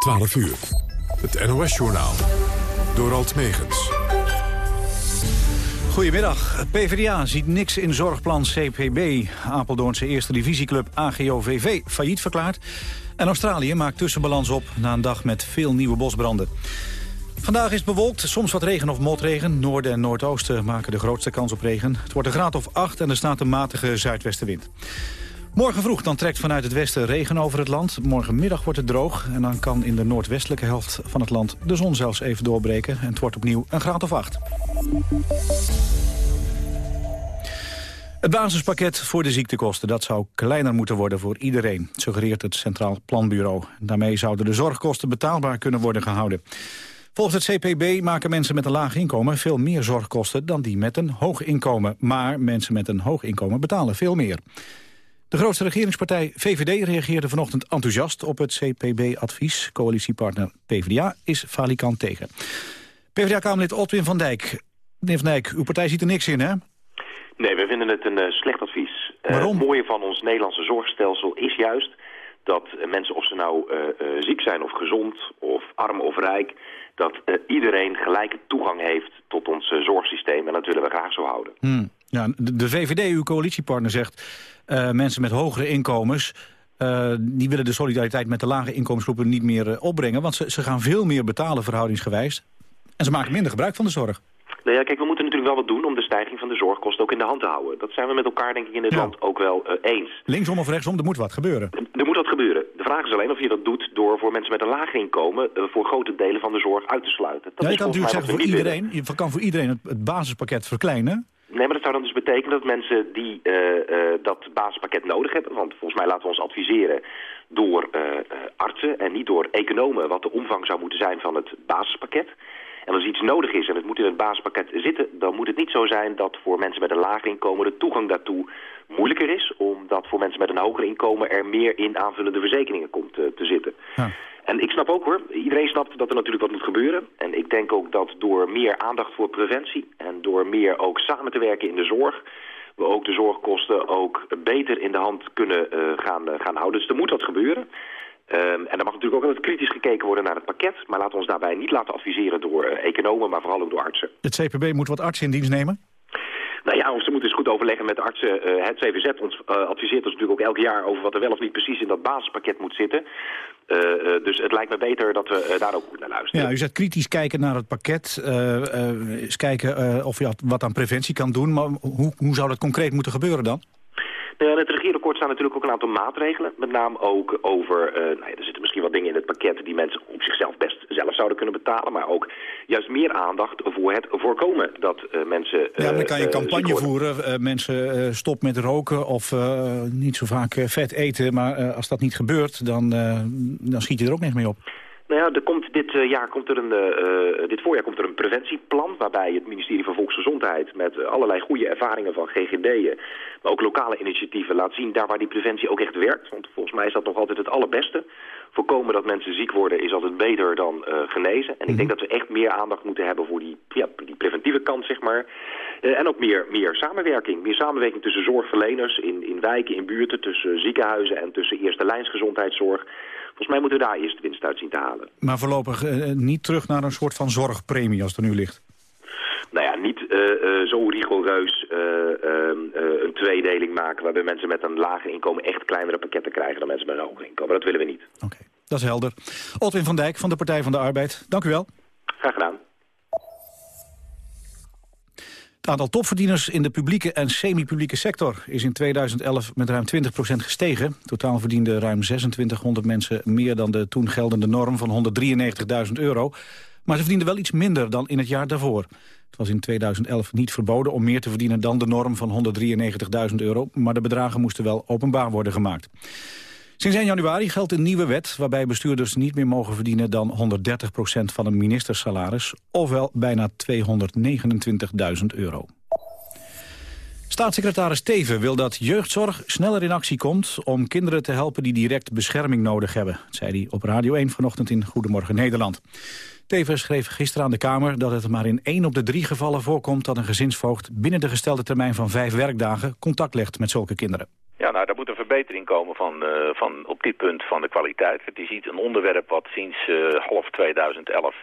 12 uur. Het NOS-journaal. Door Alt Megens. Goedemiddag. PvdA ziet niks in zorgplan CPB. Apeldoornse eerste divisieclub AGOVV failliet verklaard. En Australië maakt tussenbalans op na een dag met veel nieuwe bosbranden. Vandaag is bewolkt, soms wat regen of motregen. Noorden en noordoosten maken de grootste kans op regen. Het wordt een graad of 8 en er staat een matige zuidwestenwind. Morgen vroeg dan trekt vanuit het westen regen over het land. Morgenmiddag wordt het droog en dan kan in de noordwestelijke helft van het land de zon zelfs even doorbreken. En het wordt opnieuw een graad of 8. Het basispakket voor de ziektekosten dat zou kleiner moeten worden voor iedereen, suggereert het Centraal Planbureau. Daarmee zouden de zorgkosten betaalbaar kunnen worden gehouden. Volgens het CPB maken mensen met een laag inkomen veel meer zorgkosten dan die met een hoog inkomen. Maar mensen met een hoog inkomen betalen veel meer. De grootste regeringspartij VVD reageerde vanochtend enthousiast op het CPB-advies. Coalitiepartner PvdA is falikant tegen. PvdA-kamerlid Otwin van Dijk. Meneer van Dijk, uw partij ziet er niks in, hè? Nee, we vinden het een uh, slecht advies. Eh, Waarom? het mooie van ons Nederlandse zorgstelsel is juist dat uh, mensen, of ze nou ziek zijn of gezond, of arm of rijk... dat iedereen gelijke toegang heeft tot ons zorgsysteem. En dat willen we graag zo houden. Hmm. Ja, de, VVD, uw coalitiepartner, zegt uh, mensen met hogere inkomens... Uh, die willen de solidariteit met de lage inkomensgroepen niet meer uh, opbrengen. Want ze, ze gaan veel meer betalen verhoudingsgewijs. En ze maken minder gebruik van de zorg. Nou ja, kijk, we moeten natuurlijk wel wat doen om de stijging van de zorgkosten ook in de hand te houden. Dat zijn we met elkaar, denk ik, in dit Ja. land ook wel eh, eens. Linksom of rechtsom, er moet wat gebeuren. Er moet wat gebeuren. De vraag is alleen of je dat doet door voor mensen met een laag inkomen eh, voor grote delen van de zorg uit te sluiten. Dat Ja, je kan natuurlijk zeggen voor iedereen, je kan voor iedereen het, het basispakket verkleinen. Nee, maar dat zou dan dus betekenen dat mensen die eh, eh, dat basispakket nodig hebben... want volgens mij laten we ons adviseren door eh, artsen en niet door economen... wat de omvang zou moeten zijn van het basispakket. En als iets nodig is en het moet in het basispakket zitten... dan moet het niet zo zijn dat voor mensen met een laag inkomen... de toegang daartoe moeilijker is... omdat voor mensen met een hoger inkomen er meer in aanvullende verzekeringen komt eh, te zitten. Ja. En ik snap ook hoor, iedereen snapt dat er natuurlijk wat moet gebeuren. En ik denk ook dat door meer aandacht voor preventie en door meer ook samen te werken in de zorg... we ook de zorgkosten ook beter in de hand kunnen eh, gaan, eh, gaan houden. Dus er moet wat gebeuren. Ehm, en er mag natuurlijk ook altijd kritisch gekeken worden naar het pakket. Maar laten we ons daarbij niet laten adviseren door economen, maar vooral ook door artsen. Het CPB moet wat artsen in dienst nemen. Nou ja, of ze moeten eens goed overleggen met de artsen. Eh, het CVZ ons, eh, adviseert ons natuurlijk ook elk jaar over wat er wel of niet precies in dat basispakket moet zitten. Eh, dus het lijkt me beter dat we daar ook goed naar luisteren. Ja, u zegt kritisch kijken naar het pakket. eens kijken of je wat aan preventie kan doen. Maar hoe, hoe zou dat concreet moeten gebeuren dan? In het regeerakkoord staan natuurlijk ook een aantal maatregelen. Met name ook over, eh, nou ja, er zitten misschien wat dingen in het pakket die mensen op zichzelf best zelf zouden kunnen betalen. Maar ook juist meer aandacht voor het voorkomen dat eh, mensen Ja, dan kan je campagne voeren. mensen stop met roken of niet zo vaak vet eten. Maar als dat niet gebeurt, dan, dan schiet je er ook niks mee op. Nou ja, er komt dit, eh, jaar komt er een, eh, eh, dit voorjaar komt er een preventieplan... waarbij het ministerie van Volksgezondheid met eh, allerlei goede ervaringen van GGD'en... maar ook lokale initiatieven laat zien daar waar die preventie ook echt werkt. Want volgens mij is dat nog altijd het allerbeste. Voorkomen dat mensen ziek worden is altijd beter dan eh, genezen. En ik denk dat we echt meer aandacht moeten hebben voor die, ja, die preventieve kant, zeg maar. Eh, en ook meer, meer samenwerking. Meer samenwerking tussen zorgverleners in, in wijken, in buurten... tussen ziekenhuizen en tussen eerste lijnsgezondheidszorg... Volgens mij moeten we daar eerst winst uit zien te halen. Maar voorlopig eh, niet terug naar een soort van zorgpremie als het er nu ligt. Nou ja, niet eh, eh, zo rigoureus eh, eh, een tweedeling maken... waarbij mensen met een lager inkomen echt kleinere pakketten krijgen... dan mensen met een hoger inkomen. Dat willen we niet. Oké, dat is helder. Otwin van Dijk van de Partij van de Arbeid, dank u wel. Graag gedaan. Het aantal topverdieners in de publieke en semi-publieke sector is in 2011 met ruim 20% gestegen. Totaal verdienden ruim 2600 mensen meer dan de toen geldende norm van 193.000 euro. Maar ze verdienden wel iets minder dan in het jaar daarvoor. Het was in 2011 niet verboden om meer te verdienen dan de norm van 193.000 euro. Maar de bedragen moesten wel openbaar worden gemaakt. Sinds 1 januari geldt een nieuwe wet waarbij bestuurders niet meer mogen verdienen dan 130% van een ministersalaris, ofwel bijna 229.000 euro. Staatssecretaris Teven wil dat jeugdzorg sneller in actie komt om kinderen te helpen die direct bescherming nodig hebben. Zei hij op Radio 1 vanochtend in Goedemorgen Nederland. Teven schreef gisteren aan de Kamer dat het maar in één op de drie gevallen voorkomt dat een gezinsvoogd binnen de gestelde termijn van vijf werkdagen contact legt met zulke kinderen. Moet een verbetering komen van, van op dit punt van de kwaliteit. Het is iets, een onderwerp wat sinds half 2011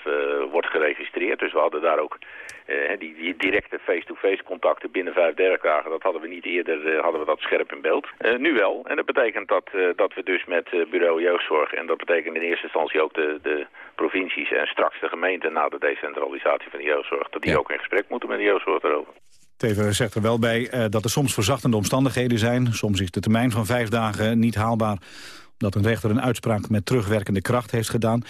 wordt geregistreerd. Dus we hadden daar ook die, die, directe face-to-face contacten binnen vijf werkdagen. Dat hadden we niet eerder, hadden we dat scherp in beeld. nu wel. En dat betekent dat, dat we dus met bureau jeugdzorg... en dat betekent in eerste instantie ook de, de provincies en straks de gemeenten na de decentralisatie van de jeugdzorg... dat die ook in gesprek moeten met de jeugdzorg erover. Teven zegt er wel bij uh, dat er soms verzachtende omstandigheden zijn. Soms is de termijn van vijf dagen niet haalbaar... omdat een rechter een uitspraak met terugwerkende kracht heeft gedaan.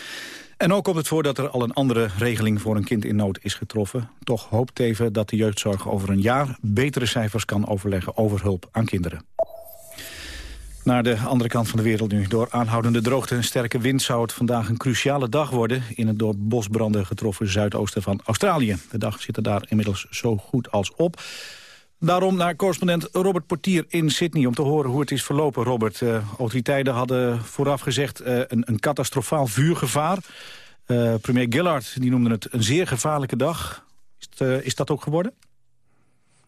En ook komt het voor dat er al een andere regeling voor een kind in nood is getroffen. Toch hoopt Teven dat de jeugdzorg over een jaar betere cijfers kan overleggen over hulp aan kinderen. Naar de andere kant van de wereld nu. Door aanhoudende droogte en sterke wind zou het vandaag een cruciale dag worden... in het door bosbranden getroffen zuidoosten van Australië. De dag zit er daar inmiddels zo goed als op. Daarom naar correspondent Robert Portier in Sydney... om te horen hoe het is verlopen, Robert. Uh, autoriteiten hadden vooraf gezegd uh, een, een katastrofaal vuurgevaar. Uh, premier Gillard die noemde het een zeer gevaarlijke dag. Is, het, is dat ook geworden?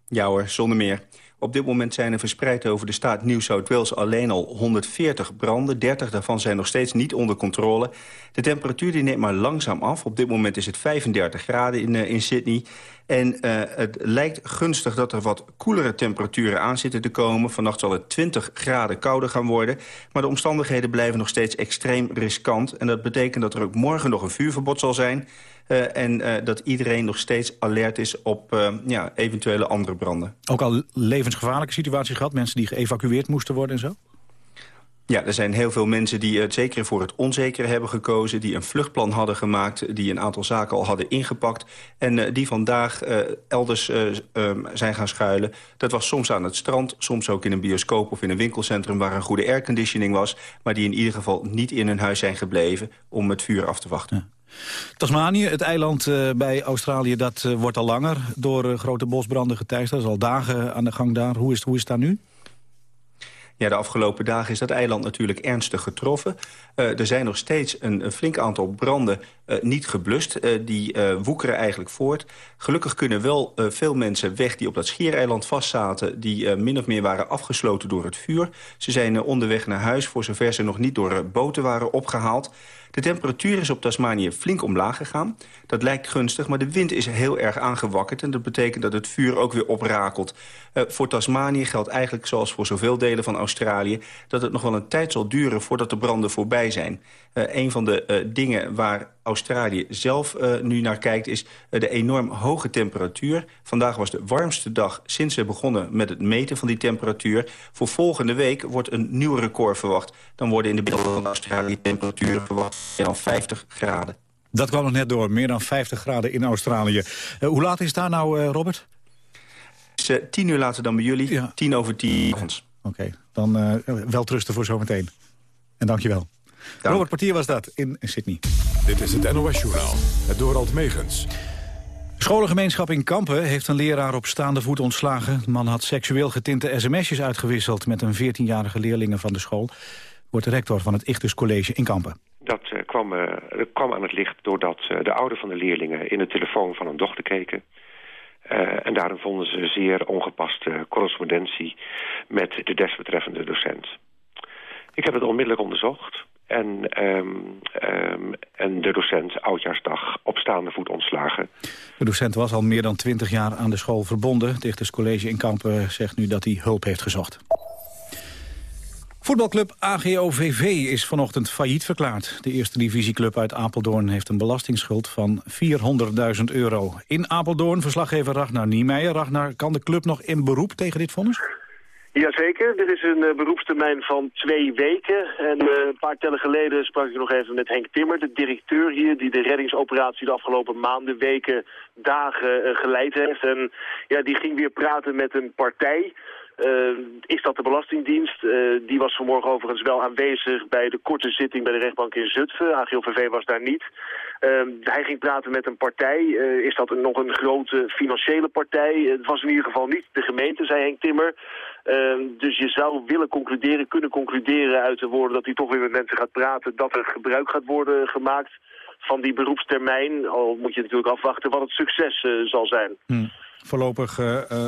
Ja hoor, zonder meer. Op dit moment zijn er verspreid over de staat New South Wales alleen al 140 branden. 30 daarvan zijn nog steeds niet onder controle. De temperatuur die neemt maar langzaam af. Op dit moment is het 35 graden in, uh, in Sydney. En uh, het lijkt gunstig dat er wat koelere temperaturen aan zitten te komen. Vannacht zal het 20 graden kouder gaan worden. Maar de omstandigheden blijven nog steeds extreem riskant. En dat betekent dat er ook morgen nog een vuurverbod zal zijn. Uh, en uh, dat iedereen nog steeds alert is op uh, ja, eventuele andere branden. Ook al levensgevaarlijke situaties gehad? Mensen die geëvacueerd moesten worden en zo? Ja, er zijn heel veel mensen die het zeker voor het onzekere hebben gekozen... die een vluchtplan hadden gemaakt, die een aantal zaken al hadden ingepakt... en uh, die vandaag uh, elders uh, um, zijn gaan schuilen. Dat was soms aan het strand, soms ook in een bioscoop of in een winkelcentrum... waar een goede airconditioning was... maar die in ieder geval niet in hun huis zijn gebleven om het vuur af te wachten. Ja. Tasmanië, het eiland uh, bij Australië, dat uh, wordt al langer door uh, grote bosbranden geteisterd. Dat is al dagen aan de gang daar. Hoe is, hoe is het daar nu? Ja, de afgelopen dagen is dat eiland natuurlijk ernstig getroffen. Er zijn nog steeds een, een flink aantal branden niet geblust. Die woekeren eigenlijk voort. Gelukkig kunnen wel veel mensen weg die op dat schiereiland vastzaten... die min of meer waren afgesloten door het vuur. Ze zijn onderweg naar huis voor zover ze nog niet door boten waren opgehaald. De temperatuur is op Tasmanië flink omlaag gegaan. Dat lijkt gunstig, maar de wind is heel erg aangewakkerd... en dat betekent dat het vuur ook weer oprakelt. Uh, voor Tasmanië geldt eigenlijk zoals voor zoveel delen van Australië... dat het nog wel een tijd zal duren voordat de branden voorbij zijn. Uh, een van de uh, dingen waar Australië zelf nu naar kijkt... is de enorm hoge temperatuur. Vandaag was de warmste dag sinds we begonnen met het meten van die temperatuur. Voor volgende week wordt een nieuw record verwacht. Dan worden in de binnen van Australië temperaturen verwacht van 50 graden. Dat kwam nog net door, meer dan 50 graden in Australië. Uh, hoe laat is het daar nou, Robert? Het is tien uur later dan bij jullie, ja. tien over tien. Oké, okay. dan wel trusten voor zometeen. En dankjewel. Dank. Robert Portier was dat in Sydney. Dit is het NOS-journaal, het Dorald Megens. De scholengemeenschap in Kampen heeft een leraar op staande voet ontslagen. De man had seksueel getinte sms'jes uitgewisseld... met een 14-jarige leerlingen van de school. Wordt de rector van het Ichtus College in Kampen. Dat uh, kwam, uh, kwam aan het licht doordat uh, de ouders van de leerlingen... in de telefoon van hun dochter keken. en daarin vonden ze zeer ongepaste correspondentie... met de desbetreffende docent. Ik heb het onmiddellijk onderzocht. En, um, um, en de docent oudjaarsdag op staande voet ontslagen. De docent was al meer dan twintig jaar aan de school verbonden. Het Dichters College in Kampen zegt nu dat hij hulp heeft gezocht. Voetbalclub AGOVV is vanochtend failliet verklaard. De eerste divisieclub uit Apeldoorn heeft een belastingsschuld van 400.000 euro. In Apeldoorn verslaggever Ragnar Niemeyer. Ragnar, kan de club nog in beroep tegen dit vonnis? Jazeker, er is een uh, beroepstermijn van twee weken. En uh, een paar tellen geleden sprak ik nog even met Henk Timmer, de directeur hier... die de reddingsoperatie de afgelopen maanden, weken, dagen uh, geleid heeft. En ja, die ging weer praten met een partij... Is dat de Belastingdienst? Die was vanmorgen overigens wel aanwezig bij de korte zitting bij de rechtbank in Zutphen. AGOVV was daar niet. Hij ging praten met een partij. is dat nog een grote financiële partij? het was in ieder geval niet de gemeente, zei Henk Timmer. Dus je zou willen concluderen, kunnen concluderen uit de woorden dat hij toch weer met mensen gaat praten... dat er gebruik gaat worden gemaakt van die beroepstermijn. Al moet je natuurlijk afwachten wat het succes zal zijn. Hmm. voorlopig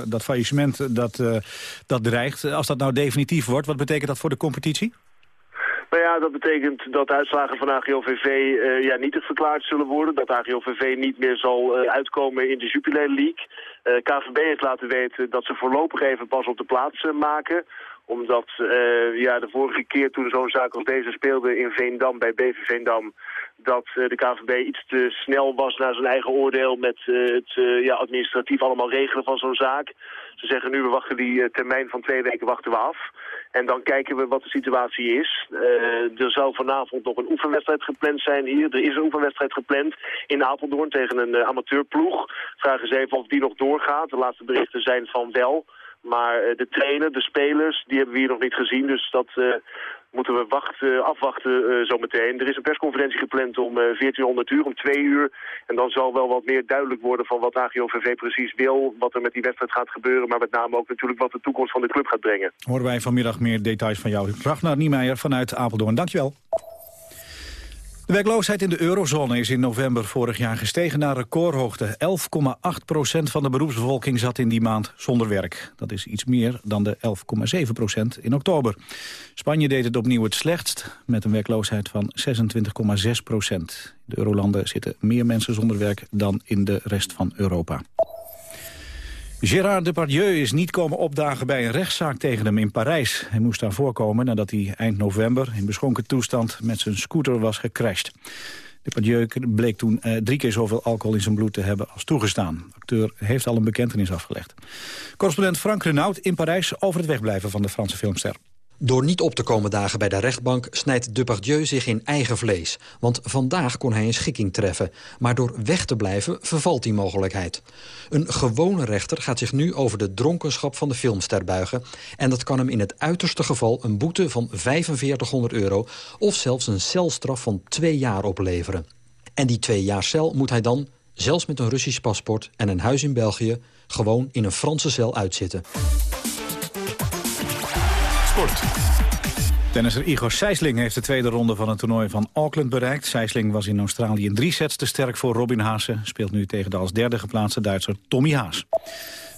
dat faillissement dat, dat dreigt. Als dat nou definitief wordt, wat betekent dat voor de competitie? Nou ja, dat betekent dat de uitslagen van AGOVV uh, ja, nietig verklaard zullen worden. Dat AGOVV niet meer zal uitkomen in de Jupiler League. KVB heeft laten weten dat ze voorlopig even pas op de plaats maken omdat ja, de vorige keer toen zo'n zaak als deze speelde in Veendam, bij BV Veendam, dat de KVB iets te snel was naar zijn eigen oordeel met het ja, administratief allemaal regelen van zo'n zaak. Ze zeggen nu, we wachten die termijn van twee weken wachten we af. En dan kijken we wat de situatie is. er zou vanavond nog een oefenwedstrijd gepland zijn hier. Er is een oefenwedstrijd gepland in Apeldoorn tegen een amateurploeg. Vragen ze even of die nog doorgaat. De laatste berichten zijn van wel. Maar uh, de trainer, de spelers, die hebben we hier nog niet gezien. Dus dat uh, moeten we wachten, afwachten uh, zometeen. Er is een persconferentie gepland om 1400 uur, om twee uur. En dan zal wel wat meer duidelijk worden van wat AGOVV precies wil. Wat er met die wedstrijd gaat gebeuren. Maar met name ook natuurlijk wat de toekomst van de club gaat brengen. Horen wij vanmiddag meer details van jou. Ragnar Niemeyer vanuit Apeldoorn. Dankjewel. De werkloosheid in de eurozone is in november vorig jaar gestegen naar recordhoogte. 11,8 procent van de beroepsbevolking zat in die maand zonder werk. Dat is iets meer dan de 11,7 procent in oktober. Spanje deed het opnieuw het slechtst, met een werkloosheid van 26,6 procent. De eurolanden zitten meer mensen zonder werk dan in de rest van Europa. Gérard Depardieu is niet komen opdagen bij een rechtszaak tegen hem in Parijs. Hij moest daar voorkomen nadat hij eind november in beschonken toestand met zijn scooter was gecrashed. Depardieu bleek toen eh, drie keer zoveel alcohol in zijn bloed te hebben als toegestaan. De acteur heeft al een bekentenis afgelegd. Correspondent Frank Renaud in Parijs over het wegblijven van de Franse filmster. Door niet op te komen dagen bij de rechtbank snijdt Depardieu zich in eigen vlees. Want vandaag kon hij een schikking treffen. Maar door weg te blijven vervalt die mogelijkheid. Een gewone rechter gaat zich nu over de dronkenschap van de filmster buigen. En dat kan hem in het uiterste geval een boete van 4500 euro... of zelfs een celstraf van twee jaar opleveren. En die twee jaar cel moet hij dan, zelfs met een Russisch paspoort en een huis in België... gewoon in een Franse cel uitzitten. Sport. Tennisser Igor Sijsling heeft de tweede ronde van het toernooi van Auckland bereikt. Sijsling was in Australië in drie sets te sterk voor Robin Haase. Speelt nu tegen de als derde geplaatste Duitser Tommy Haas.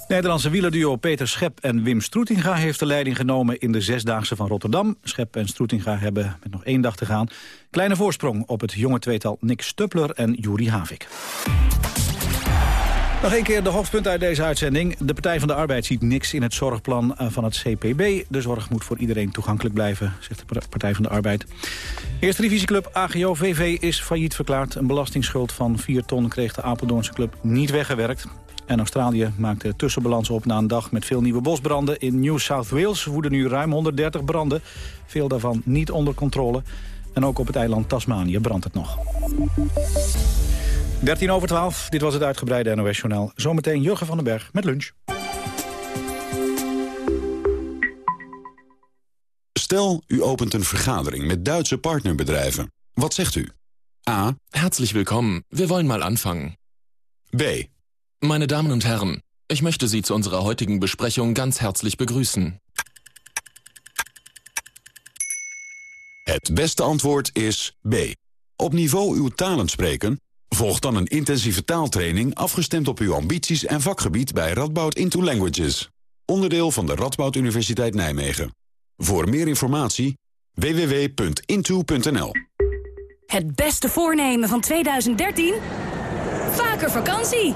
Nederlandse wielerduo Peter Schep en Wim Stroetinga heeft de leiding genomen in de Zesdaagse van Rotterdam. Schep en Stroetinga hebben met nog één dag te gaan. Kleine voorsprong op het jonge tweetal Nick Stuppler en Juri Havik. Nog een keer de hoofdpunt uit deze uitzending. De Partij van de Arbeid ziet niks in het zorgplan eh, van het CPB. De zorg moet voor iedereen toegankelijk blijven, zegt de Partij van de Arbeid. Eerste divisieclub AGO-VV is failliet verklaard. Een belastingsschuld van 4 ton kreeg de Apeldoornse club niet weggewerkt. En Australië maakte tussenbalans op na een dag met veel nieuwe bosbranden. In New South Wales woeden nu ruim 130 branden. Veel daarvan niet onder controle. En ook op het eiland Tasmanië brandt het nog. 13 over 12, dit was het uitgebreide NOS-journaal. Zometeen Jurgen van den Berg met lunch. Stel, u opent een vergadering met Duitse partnerbedrijven. Wat zegt u? A. Herzlich willkommen. Wir wollen mal anfangen. B. Meine Damen und Herren, ich möchte Sie zu unserer heutigen Besprechung ganz herzlich begrüßen. Het beste antwoord is B. Op niveau uw talen spreken Volg dan een intensieve taaltraining afgestemd op uw ambities en vakgebied bij Radboud Into Languages. Onderdeel van de Radboud Universiteit Nijmegen. Voor meer informatie www.into.nl Het beste voornemen van 2013? Vaker vakantie!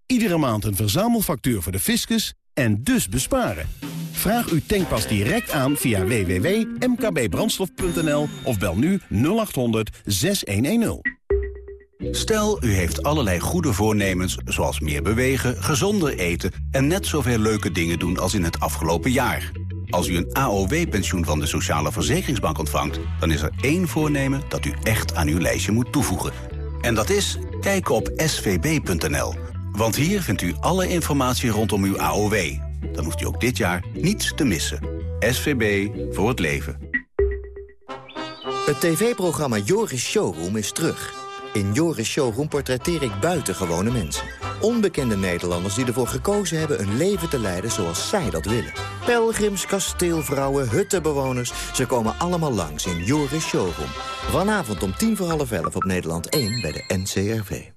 Iedere maand een verzamelfactuur voor de fiscus en dus besparen. Vraag uw tankpas direct aan via www.mkbbrandstof.nl of bel nu 0800 6110. Stel, u heeft allerlei goede voornemens zoals meer bewegen, gezonder eten... en net zoveel leuke dingen doen als in het afgelopen jaar. Als u een AOW-pensioen van de Sociale Verzekeringsbank ontvangt... dan is er één voornemen dat u echt aan uw lijstje moet toevoegen. En dat is kijken op svb.nl. Want hier vindt u alle informatie rondom uw AOW. Dan hoeft u ook dit jaar niets te missen. SVB voor het leven. Het tv-programma Joris Showroom is terug. In Joris Showroom portretteer ik buitengewone mensen. Onbekende Nederlanders die ervoor gekozen hebben een leven te leiden zoals zij dat willen. Pelgrims, kasteelvrouwen, huttenbewoners, ze komen allemaal langs in Joris Showroom. Vanavond om tien voor half elf op Nederland 1 bij de NCRV.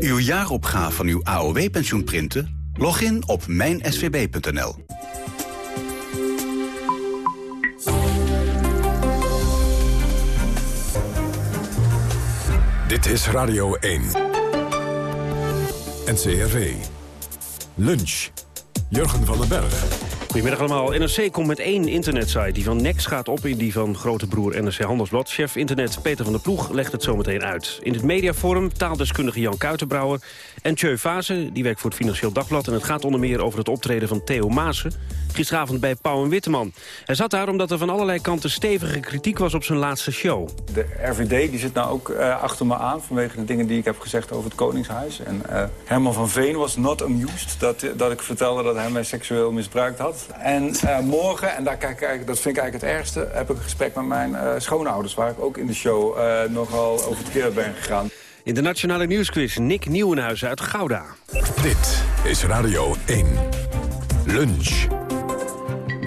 Uw jaaropgave van uw AOW-pensioen printen? Log in op mijnsvb.nl. Dit is Radio 1. NCRV. Lunch. Jurgen van den Berg. Goedemiddag allemaal. NRC komt met één internetsite. Die van Next gaat op in die van grote broer NRC Handelsblad. Chef internet Peter van der Ploeg legt het zo meteen uit. In het mediaforum taaldeskundige Jan Kuitenbrouwer. En Tjeu Fase, die werkt voor het Financieel Dagblad. En het gaat onder meer over het optreden van Theo Maassen. Gisteravond bij Pauw en Witteman. Hij zat daar omdat er van allerlei kanten stevige kritiek was op zijn laatste show. De RVD die zit nou ook uh, achter me aan vanwege de dingen die ik heb gezegd over het Koningshuis. En uh, Herman van Veen was not amused dat, dat ik vertelde dat hij mij seksueel misbruikt had. En uh, morgen, en daar kijk ik dat vind ik eigenlijk het ergste... heb ik een gesprek met mijn uh, schoonouders... waar ik ook in de show uh, nogal over het keer ben gegaan. In de Nationale Nieuwsquiz Nick Nieuwenhuizen uit Gouda. Dit is Radio 1. Lunch.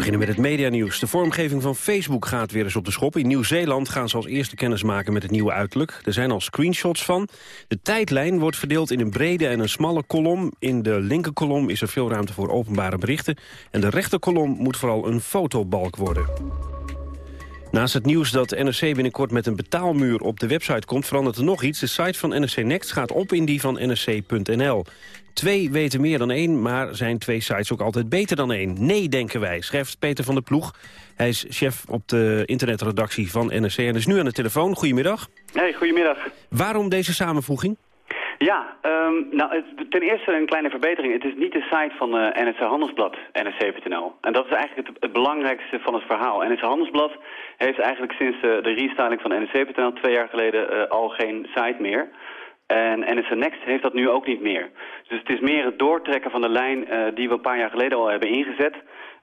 Beginnen met het medianieuws. De vormgeving van Facebook gaat weer eens op de schop. In Nieuw-Zeeland gaan ze als eerste kennis maken met het nieuwe uiterlijk. Er zijn al screenshots van. De tijdlijn wordt verdeeld in een brede en een smalle kolom. In de linkerkolom is er veel ruimte voor openbare berichten. En de rechterkolom moet vooral een fotobalk worden. Naast het nieuws dat NRC binnenkort met een betaalmuur op de website komt... verandert er nog iets. De site van NRC Next gaat op in die van nrc.nl. Twee weten meer dan één, maar zijn twee sites ook altijd beter dan één? Nee, denken wij, schrijft Peter van der Ploeg. Hij is chef op de internetredactie van NRC en is nu aan de telefoon. Goedemiddag. Hey, goedemiddag. Waarom deze samenvoeging? Ja, um, nou, ten eerste een kleine verbetering. Het is niet de site van uh, NRC Handelsblad, nrc.nl. En dat is eigenlijk het, het, belangrijkste van het verhaal. NRC Handelsblad heeft eigenlijk sinds de, de restyling van nrc.nl twee jaar geleden uh, al geen site meer. En NSC Next heeft dat nu ook niet meer. Dus het is meer het doortrekken van de lijn uh, die we een paar jaar geleden al hebben ingezet...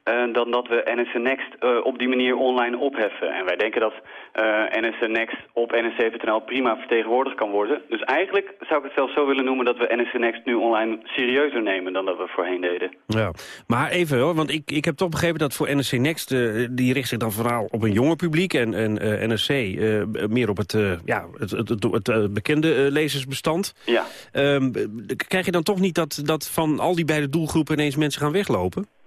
Uh, dan dat we NSC Next uh, op die manier online opheffen. En wij denken dat uh, NSC Next op NSC.nl prima vertegenwoordigd kan worden. Dus eigenlijk zou ik het zelfs zo willen noemen dat we NSC Next nu online serieuzer nemen dan dat we voorheen deden. Ja, maar even hoor, want ik, ik heb toch begrepen dat voor NSC Next, die richt zich dan vooral op een jonger publiek. En, en NSC meer op het, ja, het, het, het, het bekende lezersbestand. Ja. krijg je dan toch niet dat, dat van al die beide doelgroepen ineens mensen gaan weglopen?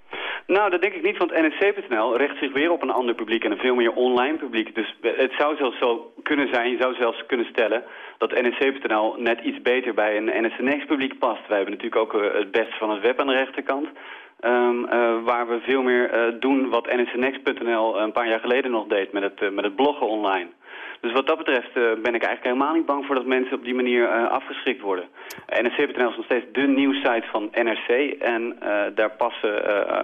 Nou, dat denk ik niet, want NSC.nl richt zich weer op een ander publiek en een veel meer online publiek. Dus het zou zelfs zo kunnen zijn, je zou zelfs kunnen stellen dat NSC.nl net iets beter bij een NSC Next publiek past. Wij hebben natuurlijk ook uh, het beste van het web aan de rechterkant. Um, uh, waar we veel meer uh, doen wat nscnext.nl een paar jaar geleden nog deed met het, met het bloggen online. Dus wat dat betreft uh, ben ik eigenlijk helemaal niet bang voor dat mensen op die manier uh, afgeschrikt worden. NRC.nl is nog steeds de nieuwssite van NRC en uh, daar passen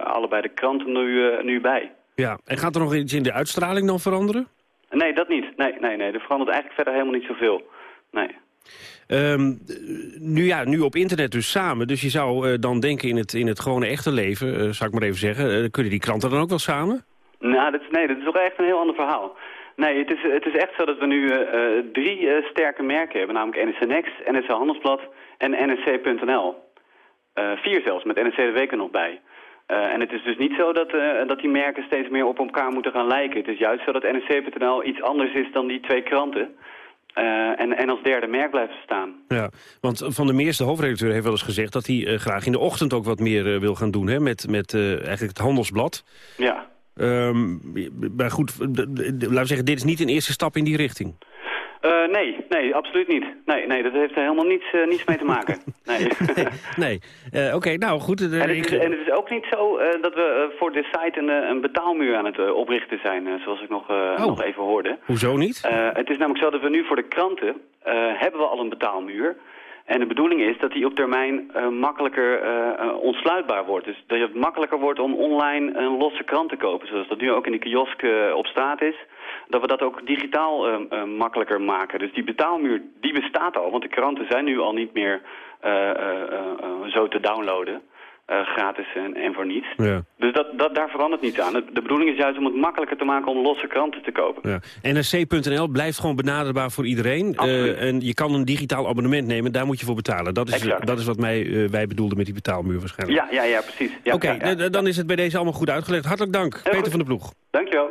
allebei de kranten nu, nu bij. Ja, en gaat er nog iets in de uitstraling dan veranderen? Nee, dat niet. Nee, nee, nee. Er verandert eigenlijk verder helemaal niet zoveel. Nee. Um, nu, ja, nu op internet dus samen. Dus je zou uh, dan denken in het, in het gewone echte leven, uh, zou ik maar even zeggen... Uh, kunnen die kranten dan ook wel samen? Nou, dat is, nee, dat is toch echt een heel ander verhaal. Nee, het is, het is echt zo dat we nu uh, drie uh, sterke merken hebben. Namelijk NSC Next, NSC Handelsblad en NSC.nl. Uh, vier zelfs, met NSC de Week er nog bij. en het is dus niet zo dat, dat die merken steeds meer op elkaar moeten gaan lijken. Het is juist zo dat NSC.nl iets anders is dan die twee kranten. en, en als derde merk blijft staan. Ja, want Van der Meers, de hoofdredacteur, heeft wel eens gezegd... dat hij graag in de ochtend ook wat meer wil gaan doen hè, met, met eigenlijk het Handelsblad. Ja. Um, maar goed, laten we zeggen, dit is niet een eerste stap in die richting. Uh, nee, nee, absoluut niet. Nee, nee, dat heeft er helemaal niets, uh, niets mee te maken. Nee. nee, nee. Uh, Oké, okay, nou goed. En het, is, en, het is, ook niet zo dat we voor de site een, een betaalmuur aan het oprichten zijn, zoals ik nog, oh. nog even hoorde. Hoezo niet? het is namelijk zo dat we nu voor de kranten hebben we al een betaalmuur. En de bedoeling is dat die op termijn uh, makkelijker uh, ontsluitbaar wordt. Dus dat het makkelijker wordt om online een losse krant te kopen. Zoals dat nu ook in de kiosk op straat is. Dat we dat ook digitaal makkelijker maken. Dus die betaalmuur die bestaat al. Want de kranten zijn nu al niet meer zo te downloaden. Eh, gratis en, en voor niets. Ja. Dus dat, dat, daar verandert niets aan. De, de bedoeling is juist om het makkelijker te maken om losse kranten te kopen. Ja. NRC.nl blijft gewoon benaderbaar voor iedereen. Uh, en je kan een digitaal abonnement nemen, daar moet je voor betalen. Dat is, dat is wat mij, uh, wij bedoelden met die betaalmuur waarschijnlijk. Ja, ja, ja precies. Ja, Oké, okay, dan is het bij deze allemaal goed uitgelegd. Hartelijk dank, Heel Peter goed. van der Ploeg. Dankjewel.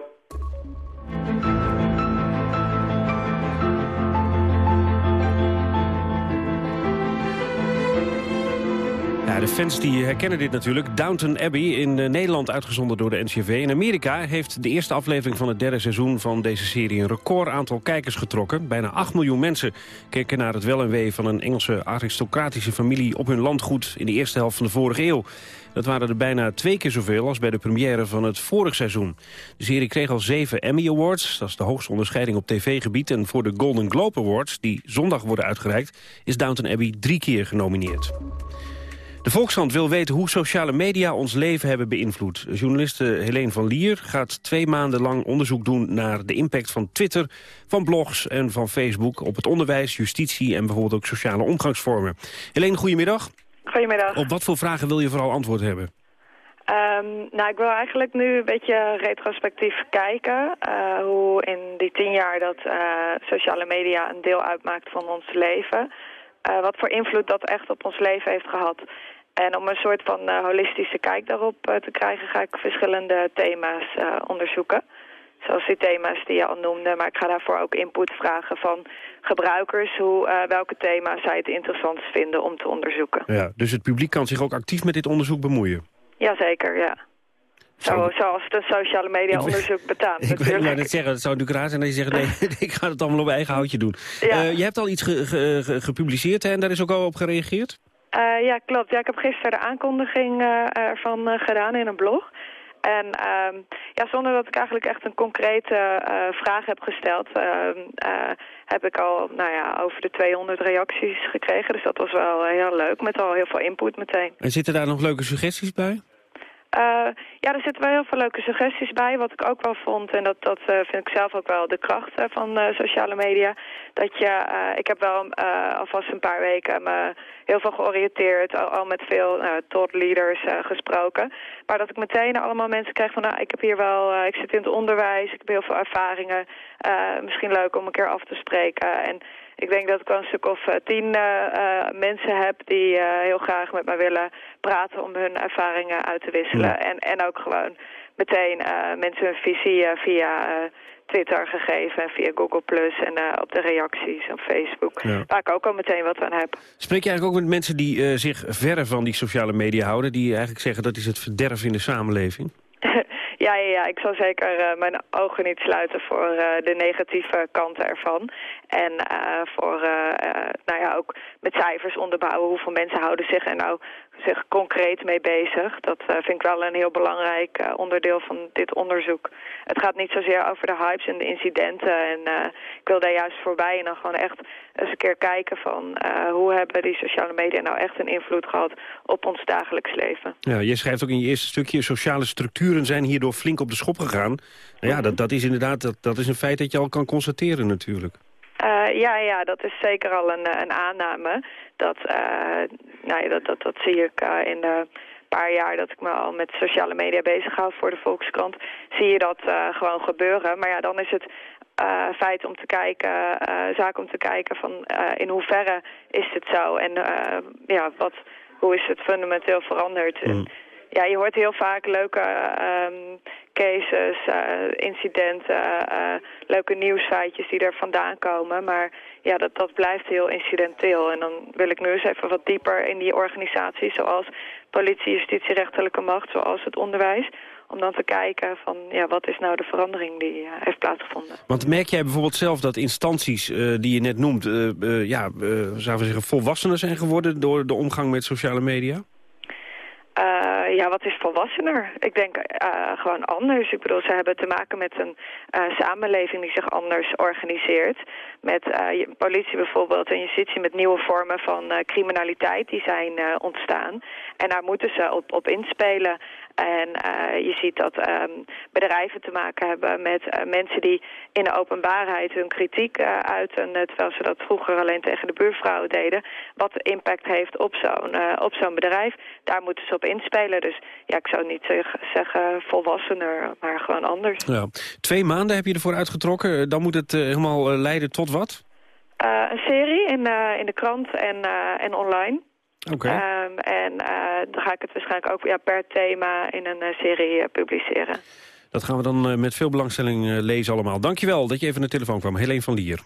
Ja, de fans die herkennen dit natuurlijk. Downton Abbey, in uh, Nederland uitgezonden door de NCV. In Amerika heeft de eerste aflevering van het derde seizoen van deze serie... een record aantal kijkers getrokken. Bijna 8 miljoen mensen keken naar het wel en wee van een Engelse aristocratische familie... op hun landgoed in de eerste helft van de vorige eeuw. Dat waren er bijna twee keer zoveel als bij de première van het vorig seizoen. De serie kreeg al zeven Emmy Awards. Dat is de hoogste onderscheiding op tv-gebied. En voor de Golden Globe Awards, die zondag worden uitgereikt... is Downton Abbey drie keer genomineerd. De Volkskrant wil weten hoe sociale media ons leven hebben beïnvloed. Journaliste Helene van Lier gaat twee maanden lang onderzoek doen... naar de impact van Twitter, van blogs en van Facebook... op het onderwijs, justitie en bijvoorbeeld ook sociale omgangsvormen. Helene, goedemiddag. Goedemiddag. Op wat voor vragen wil je vooral antwoord hebben? Um, nou, ik wil eigenlijk nu een beetje retrospectief kijken... Uh, hoe in die tien jaar dat uh, sociale media een deel uitmaakt van ons leven... Uh, wat voor invloed dat echt op ons leven heeft gehad. En om een soort van uh, holistische kijk daarop uh, te krijgen... ga ik verschillende thema's onderzoeken. Zoals die thema's die je al noemde. Maar ik ga daarvoor ook input vragen van gebruikers... Hoe, welke thema's zij het interessantst vinden om te onderzoeken. Ja, dus het publiek kan zich ook actief met dit onderzoek bemoeien? Jazeker, ja. Zo, zoals het een sociale media onderzoek betaamt. Ik wil net zeggen, het zou natuurlijk raar zijn dat je zegt... nee, ik ga het allemaal op mijn eigen houtje doen. Ja. Uh, je hebt al iets ge ge ge gepubliceerd hè, en daar is ook al op gereageerd? Uh, ja, klopt. Ja, ik heb gisteren de aankondiging uh, ervan gedaan in een blog. En uh, ja, zonder dat ik eigenlijk echt een concrete vraag heb gesteld... heb ik al nou ja, over de 200 reacties gekregen. Dus dat was wel heel leuk, met al heel veel input meteen. En zitten daar nog leuke suggesties bij? Uh, ja, er zitten wel heel veel leuke suggesties bij. Wat ik ook wel vond, en dat, dat uh, vind ik zelf ook wel de kracht uh, van sociale media. Dat je, ik heb wel alvast een paar weken me heel veel georiënteerd. Al, al met veel thought leaders gesproken. Maar dat ik meteen allemaal mensen kreeg van, nou, ik heb hier wel, ik zit in het onderwijs. Ik heb heel veel ervaringen. misschien leuk om een keer af te spreken. En ik denk dat ik een stuk of uh, tien uh, uh, mensen heb die heel graag met mij willen praten om hun ervaringen uit te wisselen. Ja. En, en ook gewoon meteen mensen hun visie via Twitter gegeven en via Google Plus en op de reacties op Facebook. Ja. Waar ik ook al meteen wat aan heb. Spreek je eigenlijk ook met mensen die zich verre van die sociale media houden, die eigenlijk zeggen dat is het verderf in de samenleving? Ja, ja, ja, ik zal zeker uh, mijn ogen niet sluiten voor de negatieve kanten ervan. En uh, voor, nou ja, ook met cijfers onderbouwen hoeveel mensen houden zich er nou zich concreet mee bezig. Dat vind ik wel een heel belangrijk onderdeel van dit onderzoek. Het gaat niet zozeer over de hypes en de incidenten. En ik wil daar juist voorbij en dan gewoon echt eens een keer kijken van hoe hebben die sociale media nou echt een invloed gehad op ons dagelijks leven. Ja, je schrijft ook in je eerste stukje, sociale structuren zijn hierdoor flink op de schop gegaan. Nou ja, dat, dat is inderdaad dat, dat is een feit dat je al kan constateren natuurlijk. Uh, ja, ja, dat is zeker al een, een aanname. Dat, uh, nou ja, dat, dat, dat zie ik uh, in de paar jaar dat ik me al met sociale media bezig hou voor de Volkskrant. Zie je dat gewoon gebeuren. Maar ja, dan is het feit om te kijken, zaak om te kijken van in hoeverre is het zo. En ja, wat, hoe is het fundamenteel veranderd. Mm. Ja, je hoort heel vaak leuke um, cases, uh, incidenten, uh, leuke nieuwsfeitjes die er vandaan komen. Maar ja, dat, dat blijft heel incidenteel. En dan wil ik nu eens even wat dieper in die organisaties, zoals politie, justitie, rechterlijke macht, zoals het onderwijs. Om dan te kijken van, ja, wat is nou de verandering die uh, heeft plaatsgevonden. Want merk jij bijvoorbeeld zelf dat instanties die je net noemt... Ja, zouden we zeggen, volwassener zijn geworden door de omgang met sociale media? Uh, ja, wat is volwassener? Ik denk uh, gewoon anders. Ik bedoel, ze hebben te maken met een uh, samenleving die zich anders organiseert. Met politie bijvoorbeeld en justitie met nieuwe vormen van criminaliteit die zijn ontstaan. En daar moeten ze op, op inspelen. En je ziet dat ehm, bedrijven te maken hebben met mensen die in de openbaarheid hun kritiek uiten, terwijl ze dat vroeger alleen tegen de buurvrouw deden, wat impact heeft op zo'n op zo'n bedrijf. Daar moeten ze op inspelen. Dus ja, ik zou niet zeggen volwassener, maar gewoon anders. Ja. Twee maanden heb je ervoor uitgetrokken. Dan moet het helemaal leiden tot wat? Een serie in, in de krant en, en online. Oké. Okay. Um, en dan ga ik het waarschijnlijk ook ja, per thema in een serie publiceren. Dat gaan we dan met veel belangstelling lezen allemaal. Dankjewel dat je even naar de telefoon kwam. Helene van Lier.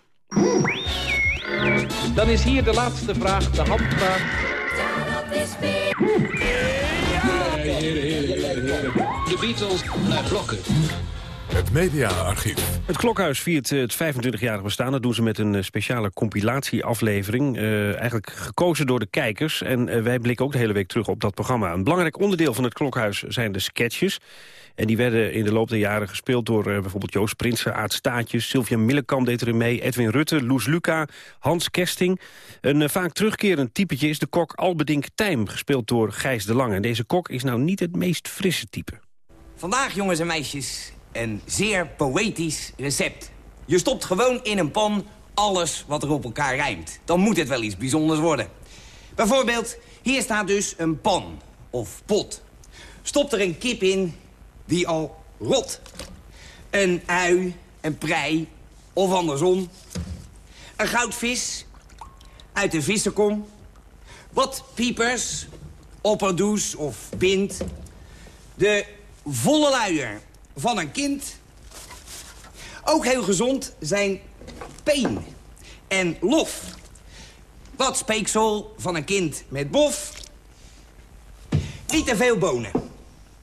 Dan is hier de laatste vraag, de handvraag. De Beatles naar blokken. Het mediaarchief. Het Klokhuis viert eh, het 25-jarig bestaan. Dat doen ze met een eh, speciale compilatieaflevering. Uh, eigenlijk gekozen door de kijkers. En wij blikken ook de hele week terug op dat programma. Een belangrijk onderdeel van het Klokhuis zijn de sketches. En die werden in de loop der jaren gespeeld door bijvoorbeeld Joost Prinsen, Aad Staatjes, Sylvia Millekamp deed erin mee, Edwin Rutte, Loes Luca, Hans Kesting. Een vaak terugkerend typetje is de kok Albedink Tijm, gespeeld door Gijs de Lange. En deze kok is nou niet het meest frisse type. Vandaag, jongens en meisjes, een zeer poëtisch recept. Je stopt gewoon in een pan alles wat er op elkaar rijmt. Dan moet het wel iets bijzonders worden. Bijvoorbeeld, hier staat dus een pan of pot. Stop er een kip in die al rot. Een ui, een prei of andersom. Een goudvis uit de vissenkom. Wat piepers, opperdoes of pint. De volle luier van een kind. Ook heel gezond zijn peen en lof. Wat speeksel van een kind met bof. Niet te veel bonen.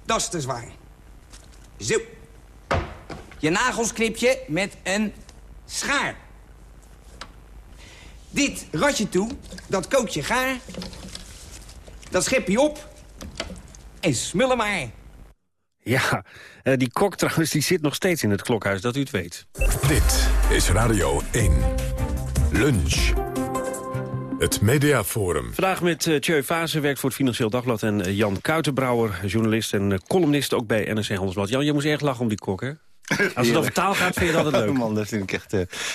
Dat is te zwaar. Zo. Je nagels knip je met een schaar. Dit ratje toe, dat kook je gaar. Dat schep je op en smullen maar. Ja, uh, die kok trouwens die zit nog steeds in het klokhuis, dat u het weet. Dit is Radio 1. Lunch. Het Mediaforum. Vandaag met uh, Tjeu Fase, werkt voor het Financieel Dagblad... en uh, Jan Kuitenbrouwer, journalist en columnist ook bij NRC Handelsblad. Jan, je moest erg lachen om die kok, hè? Als het over taal gaat, vind je dat het leuk? Man, dat vind ik echt...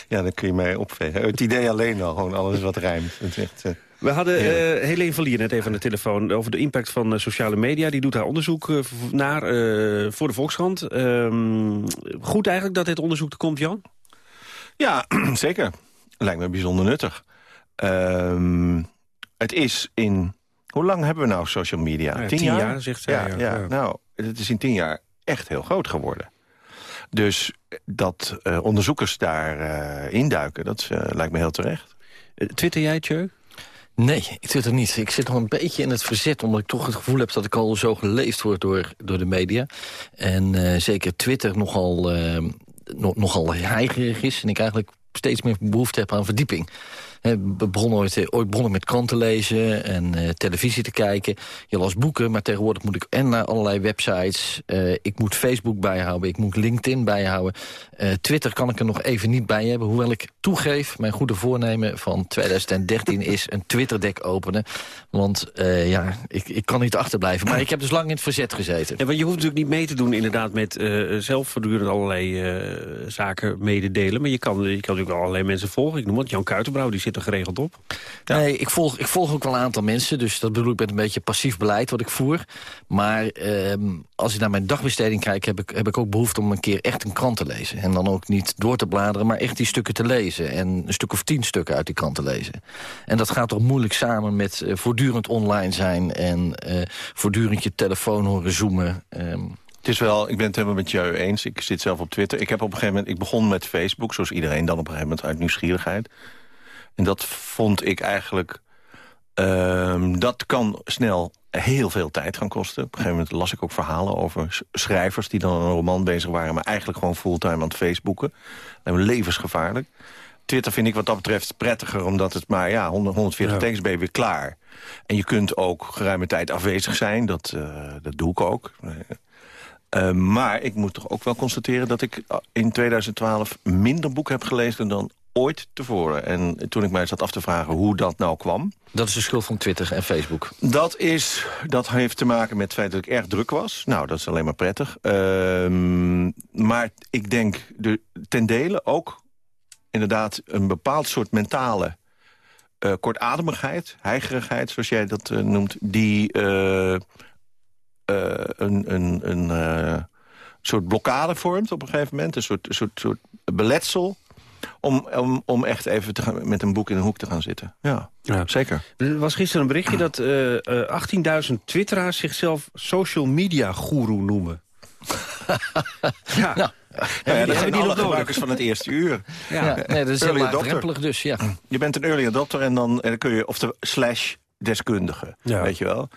ja, dan kun je mij opvegen. Het idee alleen al, gewoon alles wat rijmt. Dat is echt... We hadden uh, Helene Verlier net even aan de telefoon over de impact van uh, sociale media. Die doet daar onderzoek uh, naar voor de Volkskrant. Ehm, goed eigenlijk dat dit onderzoek er komt, Jan? Ja, zeker. Lijkt me bijzonder nuttig. Ehm, het is in... Hoe lang hebben we nou social media? Ja, tien, jaar? jaar? zegt zij. Ja, ja, Nou, het is in tien jaar echt heel groot geworden. Dus dat onderzoekers daar induiken, dat lijkt me heel terecht. Twitter jij, Tjeu? Nee, ik twitter niet. Ik zit nog een beetje in het verzet... omdat ik toch het gevoel heb dat ik al zo geleefd word door, door de media. En uh, zeker Twitter nogal, uh, no, nogal heigerig is... en ik eigenlijk steeds meer behoefte heb aan verdieping. We begonnen ooit, eh, ooit begonnen met kranten lezen en uh, televisie te kijken. Je las boeken, maar tegenwoordig moet ik en naar allerlei websites. Uh, ik moet Facebook bijhouden, ik moet LinkedIn bijhouden. Twitter kan ik er nog even niet bij hebben. Hoewel ik toegeef, mijn goede voornemen van 2013 is een Twitter-deck openen. Want ja, ik, ik kan niet achterblijven. Maar ik heb dus lang in het verzet gezeten. Ja, want je hoeft natuurlijk niet mee te doen inderdaad met zelf voortdurend allerlei zaken mededelen. Maar je kan, je kan natuurlijk wel allerlei mensen volgen. Ik noem het Jan Kuitenbrouw, die zit er geregeld op? Nee, ik volg, ik volg ook wel een aantal mensen. Dus dat bedoel ik met een beetje passief beleid wat ik voer. Maar ehm, als ik naar mijn dagbesteding kijk... Heb ik, heb ik ook behoefte om een keer echt een krant te lezen. En dan ook niet door te bladeren, maar echt die stukken te lezen. En een stuk of tien stukken uit die krant te lezen. En dat gaat toch moeilijk samen met uh, voortdurend online zijn... en uh, voortdurend je telefoon horen zoomen... Um, het is wel, ik ben het helemaal met jou eens. Ik zit zelf op Twitter. Ik heb op een gegeven moment, ik begon met Facebook, zoals iedereen dan op een gegeven moment uit nieuwsgierigheid. En dat vond ik eigenlijk... Um, dat kan snel heel veel tijd gaan kosten. Op een gegeven moment las ik ook verhalen over schrijvers... die dan een roman bezig waren... maar eigenlijk gewoon fulltime aan het Facebooken. Dat is levensgevaarlijk. Twitter vind ik wat dat betreft prettiger... omdat het maar ja, 100, 140 ja. tekens ben je weer klaar. En je kunt ook geruime tijd afwezig zijn. Dat, uh, dat doe ik ook. Uh, maar ik moet toch ook wel constateren... dat ik in 2012 minder boeken heb gelezen dan ooit tevoren. En toen ik mij zat af te vragen hoe dat nou kwam... Dat is de schuld van Twitter en Facebook. Dat, is, dat heeft te maken met het feit dat ik erg druk was. Nou, dat is alleen maar prettig. Ehm, maar ik denk de, ten dele ook inderdaad een bepaald soort mentale uh, kortademigheid, heigerigheid, zoals jij dat uh, noemt, die uh, een, een, een soort blokkade vormt op een gegeven moment. Een soort, soort, soort beletsel om, om, om echt even te gaan, met een boek in een hoek te gaan zitten. Ja, ja. zeker. Er was gisteren een berichtje dat uh, 18.000 twitteraars zichzelf social media guru noemen. ja. Nou, ja, ja, dat zijn alle gebruikers van het eerste uur. Ja, ja nee, dat is heel laagdrempelig dus, ja. Je bent een early adopter en dan, en dan kun je, of de slash deskundige, weet je wel.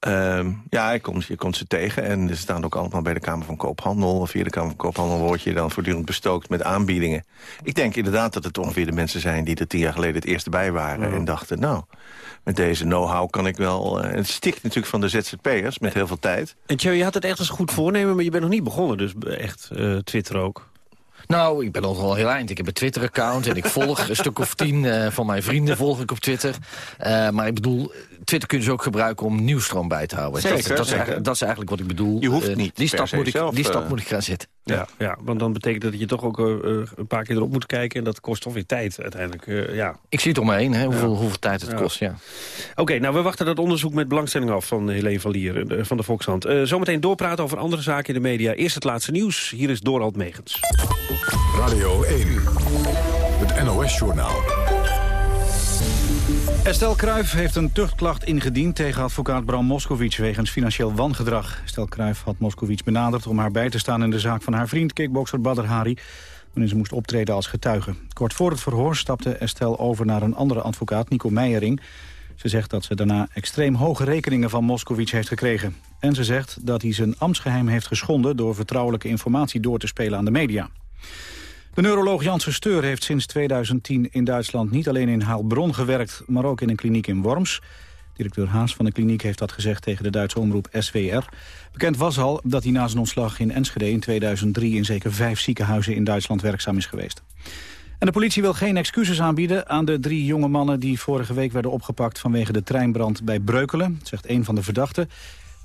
Um, ja, je komt, je komt ze tegen en ze staan ook allemaal bij de Kamer van Koophandel. Of via de Kamer van Koophandel word je dan voortdurend bestookt met aanbiedingen. Ik denk inderdaad dat het ongeveer de mensen zijn die er tien jaar geleden het eerste bij waren. En dachten, nou, met deze know-how kan ik wel... Uh, het stikt natuurlijk van de ZZP'ers met heel veel tijd. En Tjeu, je had het echt als goed voornemen, maar je bent nog niet begonnen. Dus echt uh, Twitter ook. Nou, ik ben al heel eind. Ik heb een Twitter-account en ik volg een stuk of tien uh, van mijn vrienden volg ik op Twitter. Uh, maar ik bedoel, Twitter kun je dus ook gebruiken om nieuwstroom bij te houden. Zeker, dat, dat, is eigenlijk, dat, is eigenlijk, wat ik bedoel. Je hoeft niet die stap, moet ik, zelf, die stap moet ik gaan zetten. Ja, ja, want dan betekent dat je toch ook uh, een paar keer erop moet kijken. En dat kost toch weer tijd uiteindelijk. Uh, ja. Ik zie het om me heen, hè, hoeveel, ja. hoeveel tijd het ja. kost. Ja. Oké, okay, nou we wachten dat onderzoek met belangstelling af van Helene van Lier van de Volkshand. Uh, zometeen doorpraten over andere zaken in de media. Eerst het laatste nieuws. Hier is Dorald Megens. Radio 1, het NOS-journaal. Estelle Kruijf heeft een tuchtklacht ingediend tegen advocaat Bram Moskowitz wegens financieel wangedrag. Estelle Kruijf had Moskowitz benaderd om haar bij te staan in de zaak van haar vriend kickbokser Badr Hari, wanneer ze moest optreden als getuige. Kort voor het verhoor stapte Estelle over naar een andere advocaat, Nico Meijering. Ze zegt dat ze daarna extreem hoge rekeningen van Moskowitz heeft gekregen. En ze zegt dat hij zijn ambtsgeheim heeft geschonden door vertrouwelijke informatie door te spelen aan de media. De neuroloog Janssen Steur heeft sinds 2010 in Duitsland niet alleen in Haalbron gewerkt, maar ook in een kliniek in Worms. Directeur Haas van de kliniek heeft dat gezegd tegen de Duitse omroep SWR. Bekend was al dat hij na zijn ontslag in Enschede in 2003 in zeker vijf ziekenhuizen in Duitsland werkzaam is geweest. En de politie wil geen excuses aanbieden aan de drie jonge mannen die vorige week werden opgepakt vanwege de treinbrand bij Breukelen, zegt een van de verdachten.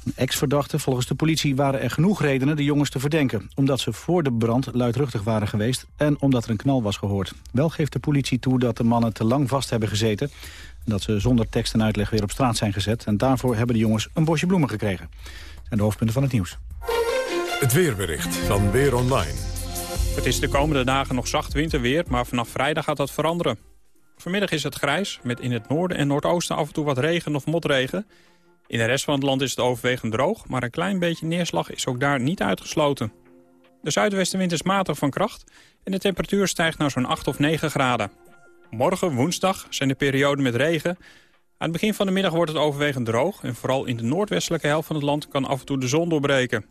Een ex-verdachte. Volgens de politie waren er genoeg redenen de jongens te verdenken. Omdat ze voor de brand luidruchtig waren geweest en omdat er een knal was gehoord. Wel geeft de politie toe dat de mannen te lang vast hebben gezeten. En dat ze zonder tekst en uitleg weer op straat zijn gezet. En daarvoor hebben de jongens een bosje bloemen gekregen. Dat zijn de hoofdpunten van het nieuws. Het weerbericht van Weer Online. Het is de komende dagen nog zacht winterweer, maar vanaf vrijdag gaat dat veranderen. Vanmiddag is het grijs, met in het noorden en noordoosten af en toe wat regen of motregen. In de rest van het land is het overwegend droog, maar een klein beetje neerslag is ook daar niet uitgesloten. De zuidwestenwind is matig van kracht en de temperatuur stijgt naar zo'n 8 of 9 graden. Morgen, woensdag, zijn de perioden met regen. Aan het begin van de middag wordt het overwegend droog... en vooral in de noordwestelijke helft van het land kan af en toe de zon doorbreken.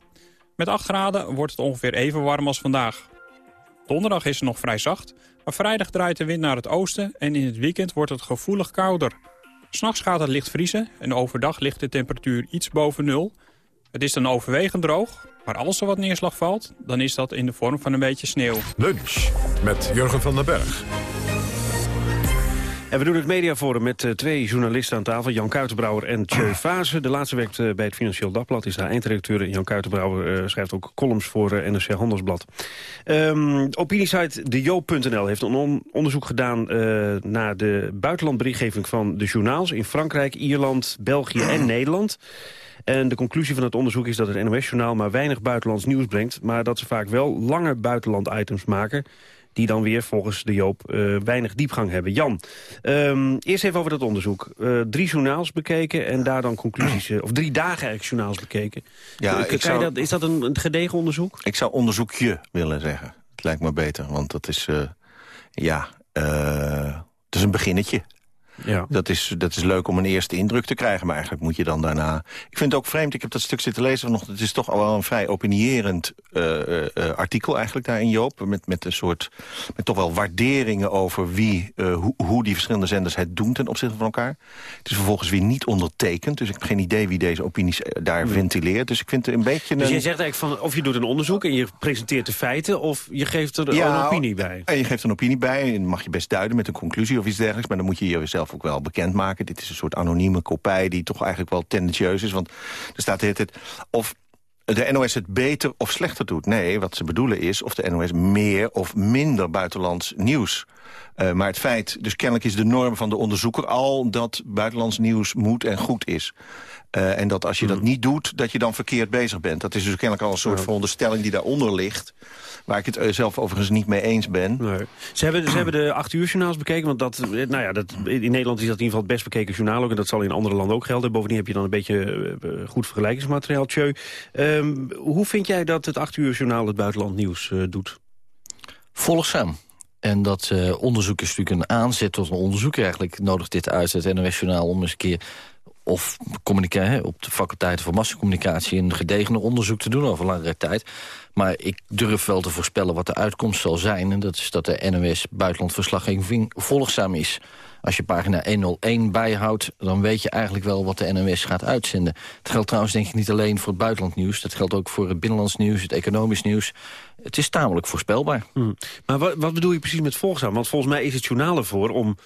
Met 8 graden wordt het ongeveer even warm als vandaag. Donderdag is het nog vrij zacht, maar vrijdag draait de wind naar het oosten... en in het weekend wordt het gevoelig kouder. S'nachts gaat het licht vriezen en overdag ligt de temperatuur iets boven nul. Het is dan overwegend droog, maar als er wat neerslag valt... dan is dat in de vorm van een beetje sneeuw. Lunch met Jurgen van den Berg. En we doen het mediaforum met uh, twee journalisten aan tafel. Jan Kuitenbrouwer en Tjeu Fase. De laatste werkt uh, bij het Financieel Dagblad. Is daar eindredacteur. Jan Kuitenbrouwer uh, schrijft ook columns voor NRC Handelsblad. Um, opiniesite dejoop.nl heeft een on onderzoek gedaan... naar de buitenlandberichtgeving van de journaals... in Frankrijk, Ierland, België en Nederland. En de conclusie van het onderzoek is dat het NOS-journaal... maar weinig buitenlands nieuws brengt... maar dat ze vaak wel lange buitenland-items maken die dan weer volgens de Joop uh, weinig diepgang hebben. Jan, um, eerst even over dat onderzoek. Uh, drie journaals bekeken en daar dan conclusies... Uh, of drie dagen eigenlijk journaals bekeken. Ja, ik zou, dat, is dat een, een, gedegen onderzoek? Ik zou onderzoekje willen zeggen. Het lijkt me beter, want dat is... ja, het is een beginnetje. Ja. Dat, is, dat is leuk om een eerste indruk te krijgen, maar eigenlijk moet je dan daarna... Ik vind het ook vreemd, ik heb dat stuk zitten lezen vanochtend... het is toch al wel een vrij opinierend uh, artikel eigenlijk daar in Joop... met, met een soort, met toch wel waarderingen over wie, hoe, hoe die verschillende zenders het doen ten opzichte van elkaar. Het is vervolgens weer niet ondertekend, dus ik heb geen idee wie deze opinies daar hmm. ventileert. Dus ik vind het een beetje... Dus je zegt eigenlijk van, of je doet een onderzoek en je presenteert de feiten... of je geeft er een opinie bij? En je geeft een opinie bij en mag je best duiden met een conclusie of iets dergelijks... maar dan moet je jezelf ook wel bekendmaken. Dit is een soort anonieme kopij die toch eigenlijk wel tendentieus is. Want er staat tijd... Of de NOS het beter of slechter doet. Nee, wat ze bedoelen is of de NOS meer of minder buitenlands nieuws uh, maar het feit, dus kennelijk is de norm van de onderzoeker al... dat buitenlands nieuws moet en goed is. Uh, en dat als je dat hmm. niet doet, dat je dan verkeerd bezig bent. Dat is dus kennelijk al een soort veronderstelling die daaronder ligt. Waar ik het uh, zelf overigens niet mee eens ben. Nee. Ze, hebben, ze hebben de acht uur journaals bekeken. Want dat, nou ja, dat, in Nederland is dat in ieder geval het best bekeken journaal ook. En dat zal in andere landen ook gelden. Bovendien heb je dan een beetje goed vergelijkingsmateriaal. Tjeu, um, hoe vind jij dat het acht uur journaal het buitenland nieuws doet? Volgzaam. En dat uh, onderzoek is natuurlijk een aanzet tot een onderzoek. Eigenlijk nodigt dit uit, het NOS-journaal, om eens een keer of op de faculteiten voor massacommunicatie... een gedegen onderzoek te doen over langere tijd. Maar ik durf wel te voorspellen wat de uitkomst zal zijn. En dat is dat de NOS buitenlandverslaggeving volgzaam is. Als je pagina 101 bijhoudt, dan weet je eigenlijk wel wat de NOS gaat uitzenden. Het geldt trouwens denk ik niet alleen voor het buitenlandnieuws. Dat geldt ook voor het binnenlands nieuws, het economisch nieuws. Het is tamelijk voorspelbaar. Hmm. Maar wat, wat bedoel je precies met volgzaam? Want volgens mij is het journaal ervoor om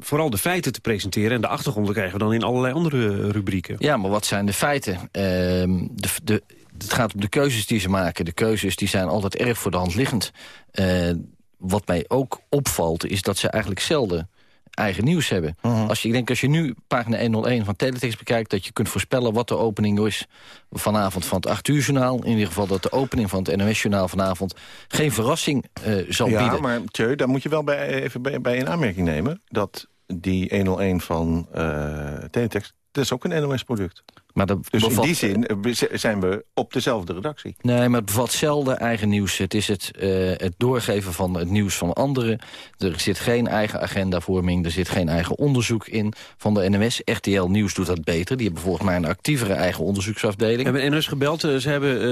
vooral de feiten te presenteren... en de achtergronden krijgen we dan in allerlei andere rubrieken. Ja, maar wat zijn de feiten? Uh, de, de, het gaat om de keuzes die ze maken. De keuzes die zijn altijd erg voor de hand liggend. Uh, wat mij ook opvalt, is dat ze eigenlijk zelden eigen nieuws hebben. Mhm. als je, ik denk als je nu pagina 101 van Teletext bekijkt... dat je kunt voorspellen wat de opening is vanavond van het 8 uur journaal. In ieder geval dat de opening van het NOS journaal vanavond... geen verrassing uh, zal ja, bieden. Ja, maar Tjeu, daar moet je wel bij, even bij, bij in aanmerking nemen... dat die 101 van uh, Teletext dat is ook een NOS-product. Maar dat dus in die zin eh, zijn we op dezelfde redactie. Nee, maar het bevat zelden eigen nieuws. Het is het, uh, het doorgeven van het nieuws van anderen. Er zit geen eigen agendavorming, er zit geen eigen onderzoek in van de NOS. RTL Nieuws doet dat beter. Die hebben volgens mij een actievere eigen onderzoeksafdeling. We hebben NOS gebeld. Eh, ze hebben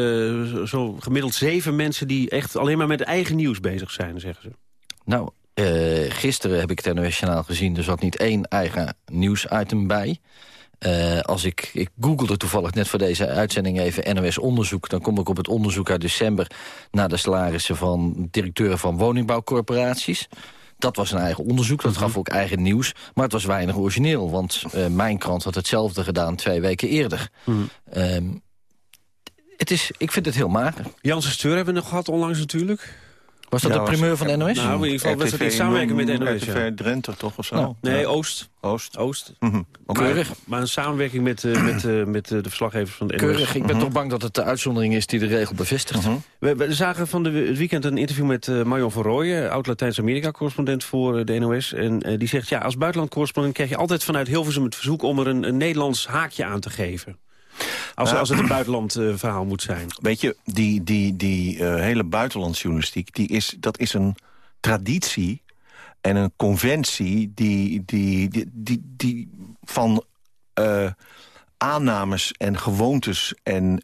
uh, zo gemiddeld zeven mensen die echt alleen maar met eigen nieuws bezig zijn, zeggen ze. Nou, uh, gisteren heb ik het NOS-journaal gezien. Er zat niet één eigen nieuwsitem bij. Uh, als ik, ik googelde toevallig net voor deze uitzending even NOS-onderzoek... dan kom ik op het onderzoek uit december... naar de salarissen van directeuren van woningbouwcorporaties. Dat was een eigen onderzoek, dat gaf mhm. ook eigen nieuws. Maar het was weinig origineel, want uh, mijn krant had hetzelfde gedaan twee weken eerder. Mm. het is, ik vind het heel mager. Janssen Steur hebben we nog gehad onlangs natuurlijk. Was dat de primeur van de NOS? Nou, in ieder geval was het in samenwerking met de NOS. RTV Drenthe toch of zo? Nou, nee, Oost. Oost. Oost. Mm -hmm. Keurig. Maar, een samenwerking met, uh, met, uh, met uh, de verslaggevers van de NOS. Keurig. Ik ben mm toch bang dat het de uitzondering is die de regel bevestigt. Mm -hmm. we, we, zagen van de, het weekend een interview met Marion van Rooyen... oud-Latijns-Amerika-correspondent voor de NOS. En die zegt, ja, als buitenland-correspondent krijg je altijd vanuit Hilversum het verzoek... om er een, een Nederlands haakje aan te geven. Als, als het een buitenlandverhaal uh, verhaal moet zijn. Weet je, die, die, die uh, hele buitenlandsjournalistiek... Die is, dat is een traditie en een conventie... die, die, die, die, die van uh, aannames en gewoontes en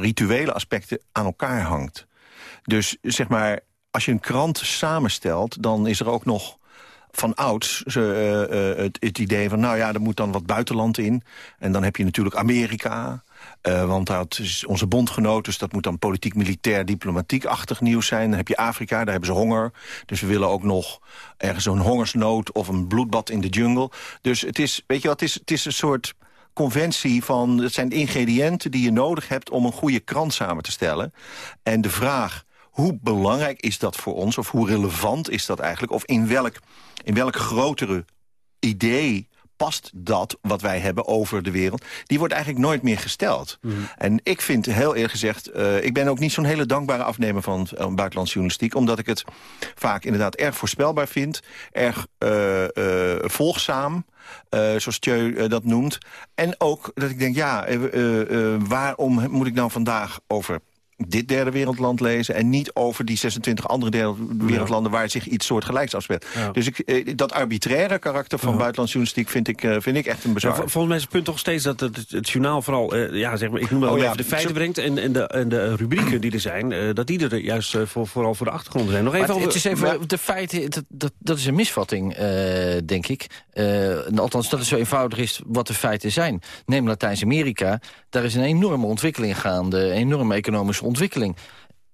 rituele aspecten aan elkaar hangt. Dus zeg maar, als je een krant samenstelt... dan is er ook nog van ouds uh, het, het, idee van... nou ja, er moet dan wat buitenland in. En dan heb je natuurlijk Amerika... Uh, want dat is onze bondgenoot, dus dat moet dan politiek, militair, diplomatiek-achtig nieuws zijn. Dan heb je Afrika, daar hebben ze honger. Dus we willen ook nog ergens zo'n hongersnood of een bloedbad in de jungle. Dus het is, weet je wat, het is, het is een soort conventie van... het zijn ingrediënten die je nodig hebt om een goede krant samen te stellen. En de vraag hoe belangrijk is dat voor ons? Of hoe relevant is dat eigenlijk? Of in welk, in welk grotere idee past dat wat wij hebben over de wereld... die wordt eigenlijk nooit meer gesteld. Mhm. En ik vind, heel eerlijk gezegd... Uh, ik ben ook niet zo'n hele dankbare afnemer van uh, buitenlandse journalistiek... omdat ik het vaak inderdaad erg voorspelbaar vind. Erg uh, volgzaam, zoals Tjeu dat noemt. En ook dat ik denk, ja, waarom moet ik nou vandaag over dit derde wereldland lezen... en niet over die 26 andere derde wereldlanden... waar zich iets soortgelijks afspeelt. Ja. Dus ik, eh, dat arbitraire karakter van buitenlandse journalistiek... Vind ik, eh, vind ik echt een bezwaar. Ja, vol- volgens mij is het punt toch steeds dat het, het journaal vooral, eh, ja, zeg maar, ik noem maar Oh, ja. even de feiten brengt. En, en, de, en de rubrieken die er zijn, eh, dat die er juist voor, vooral voor de achtergrond zijn. Nog even het, over, het is even, de feiten, dat, dat, dat is een misvatting, eh, denk ik. Eh, althans, dat het zo eenvoudig is wat de feiten zijn. Neem Latijns-Amerika, daar is een enorme ontwikkeling gaande. Een enorme economische ontwikkeling.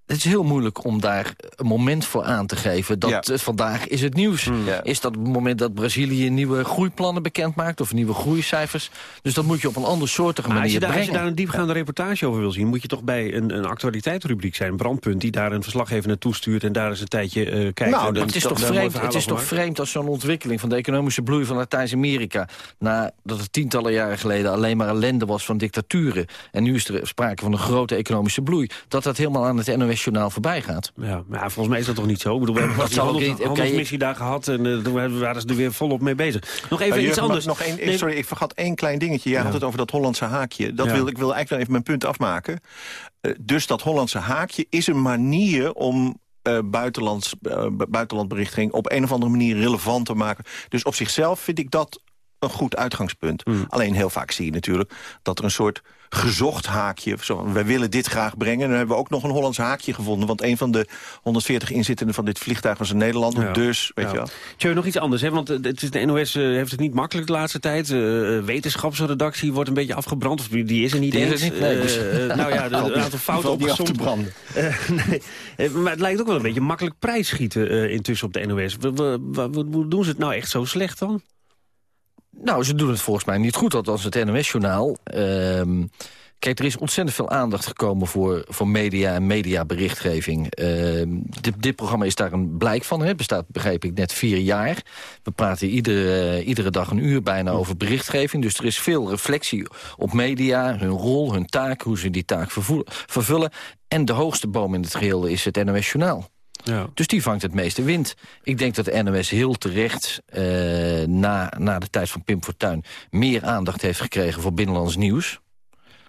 Het is heel moeilijk om daar een moment voor aan te geven. Dat Ja. eh, vandaag is het nieuws. Ja. Is dat het moment dat Brazilië nieuwe groeiplannen bekend maakt... of nieuwe groeicijfers? Dus dat moet je op een andersoortige Maar als manier je, daar, als je brengen. daar een diepgaande reportage over wil zien... moet je toch bij een, een actualiteitsrubriek zijn, een brandpunt... die daar een verslaggever naartoe stuurt en daar eens een tijdje eh kijkt. Nou, en het is, toch vreemd, het is toch vreemd als zo'n ontwikkeling van de economische bloei van Latijns-Amerika... nadat het tientallen jaren geleden alleen maar ellende was van dictaturen... en nu is er sprake van een grote economische bloei... dat dat helemaal aan het NOS-journaal voorbij gaat. Ja, maar volgens mij is dat toch niet zo? Ik bedoel, we hebben Dat handelsmissie daar gehad en eh, toen waren ze er weer volop mee bezig. Nog even Uh, iets anders. Nog sorry, ik vergat één klein dingetje. Jij Ja. had het over dat Hollandse haakje. Dat wil, ik wil eigenlijk nog even mijn punt afmaken. Eh, dus dat Hollandse haakje is een manier om eh buitenlands, eh, bu- buitenlandberichting op een of andere manier relevant te maken. Dus op zichzelf vind ik dat een goed uitgangspunt. Hmm. Alleen heel vaak zie je natuurlijk dat er een soort gezocht haakje... Zo, wij willen dit graag brengen. En dan hebben we ook nog een Hollands haakje gevonden. Want een van de 140 inzittenden van dit vliegtuig was een Nederlander. Ja. Dus, weet Ja. je wel. Tjeu, nog iets anders, hè? want eh, het is, de NOS eh, heeft het niet makkelijk de laatste tijd. Eh, wetenschapsredactie wordt een beetje afgebrand, of die is er niet Die is eens. er niet, nee, Eh, dus- eh, nou ja, een aantal fouten niet af te branden. Eh, nee. Eh, maar het lijkt ook wel een beetje makkelijk prijsschieten eh, intussen op de NOS. We- we- doen ze het nou echt zo slecht dan? Nou, ze doen het volgens mij niet goed, althans het NOS-journaal. Ehm, kijk, er is ontzettend veel aandacht gekomen voor, voor media en mediaberichtgeving. Ehm, dit, dit programma is daar een blijk van. Het bestaat, begreep ik, net vier jaar. We praten iedere, eh, iedere dag een uur bijna over berichtgeving. Dus er is veel reflectie op media, hun rol, hun taak... hoe ze die taak vervullen. En de hoogste boom in het geheel is het NOS-journaal. Ja. Dus die vangt het meeste wind. Ik denk dat de NOS heel terecht eh, na, na de tijd van Pim Fortuyn... meer aandacht heeft gekregen voor binnenlands nieuws.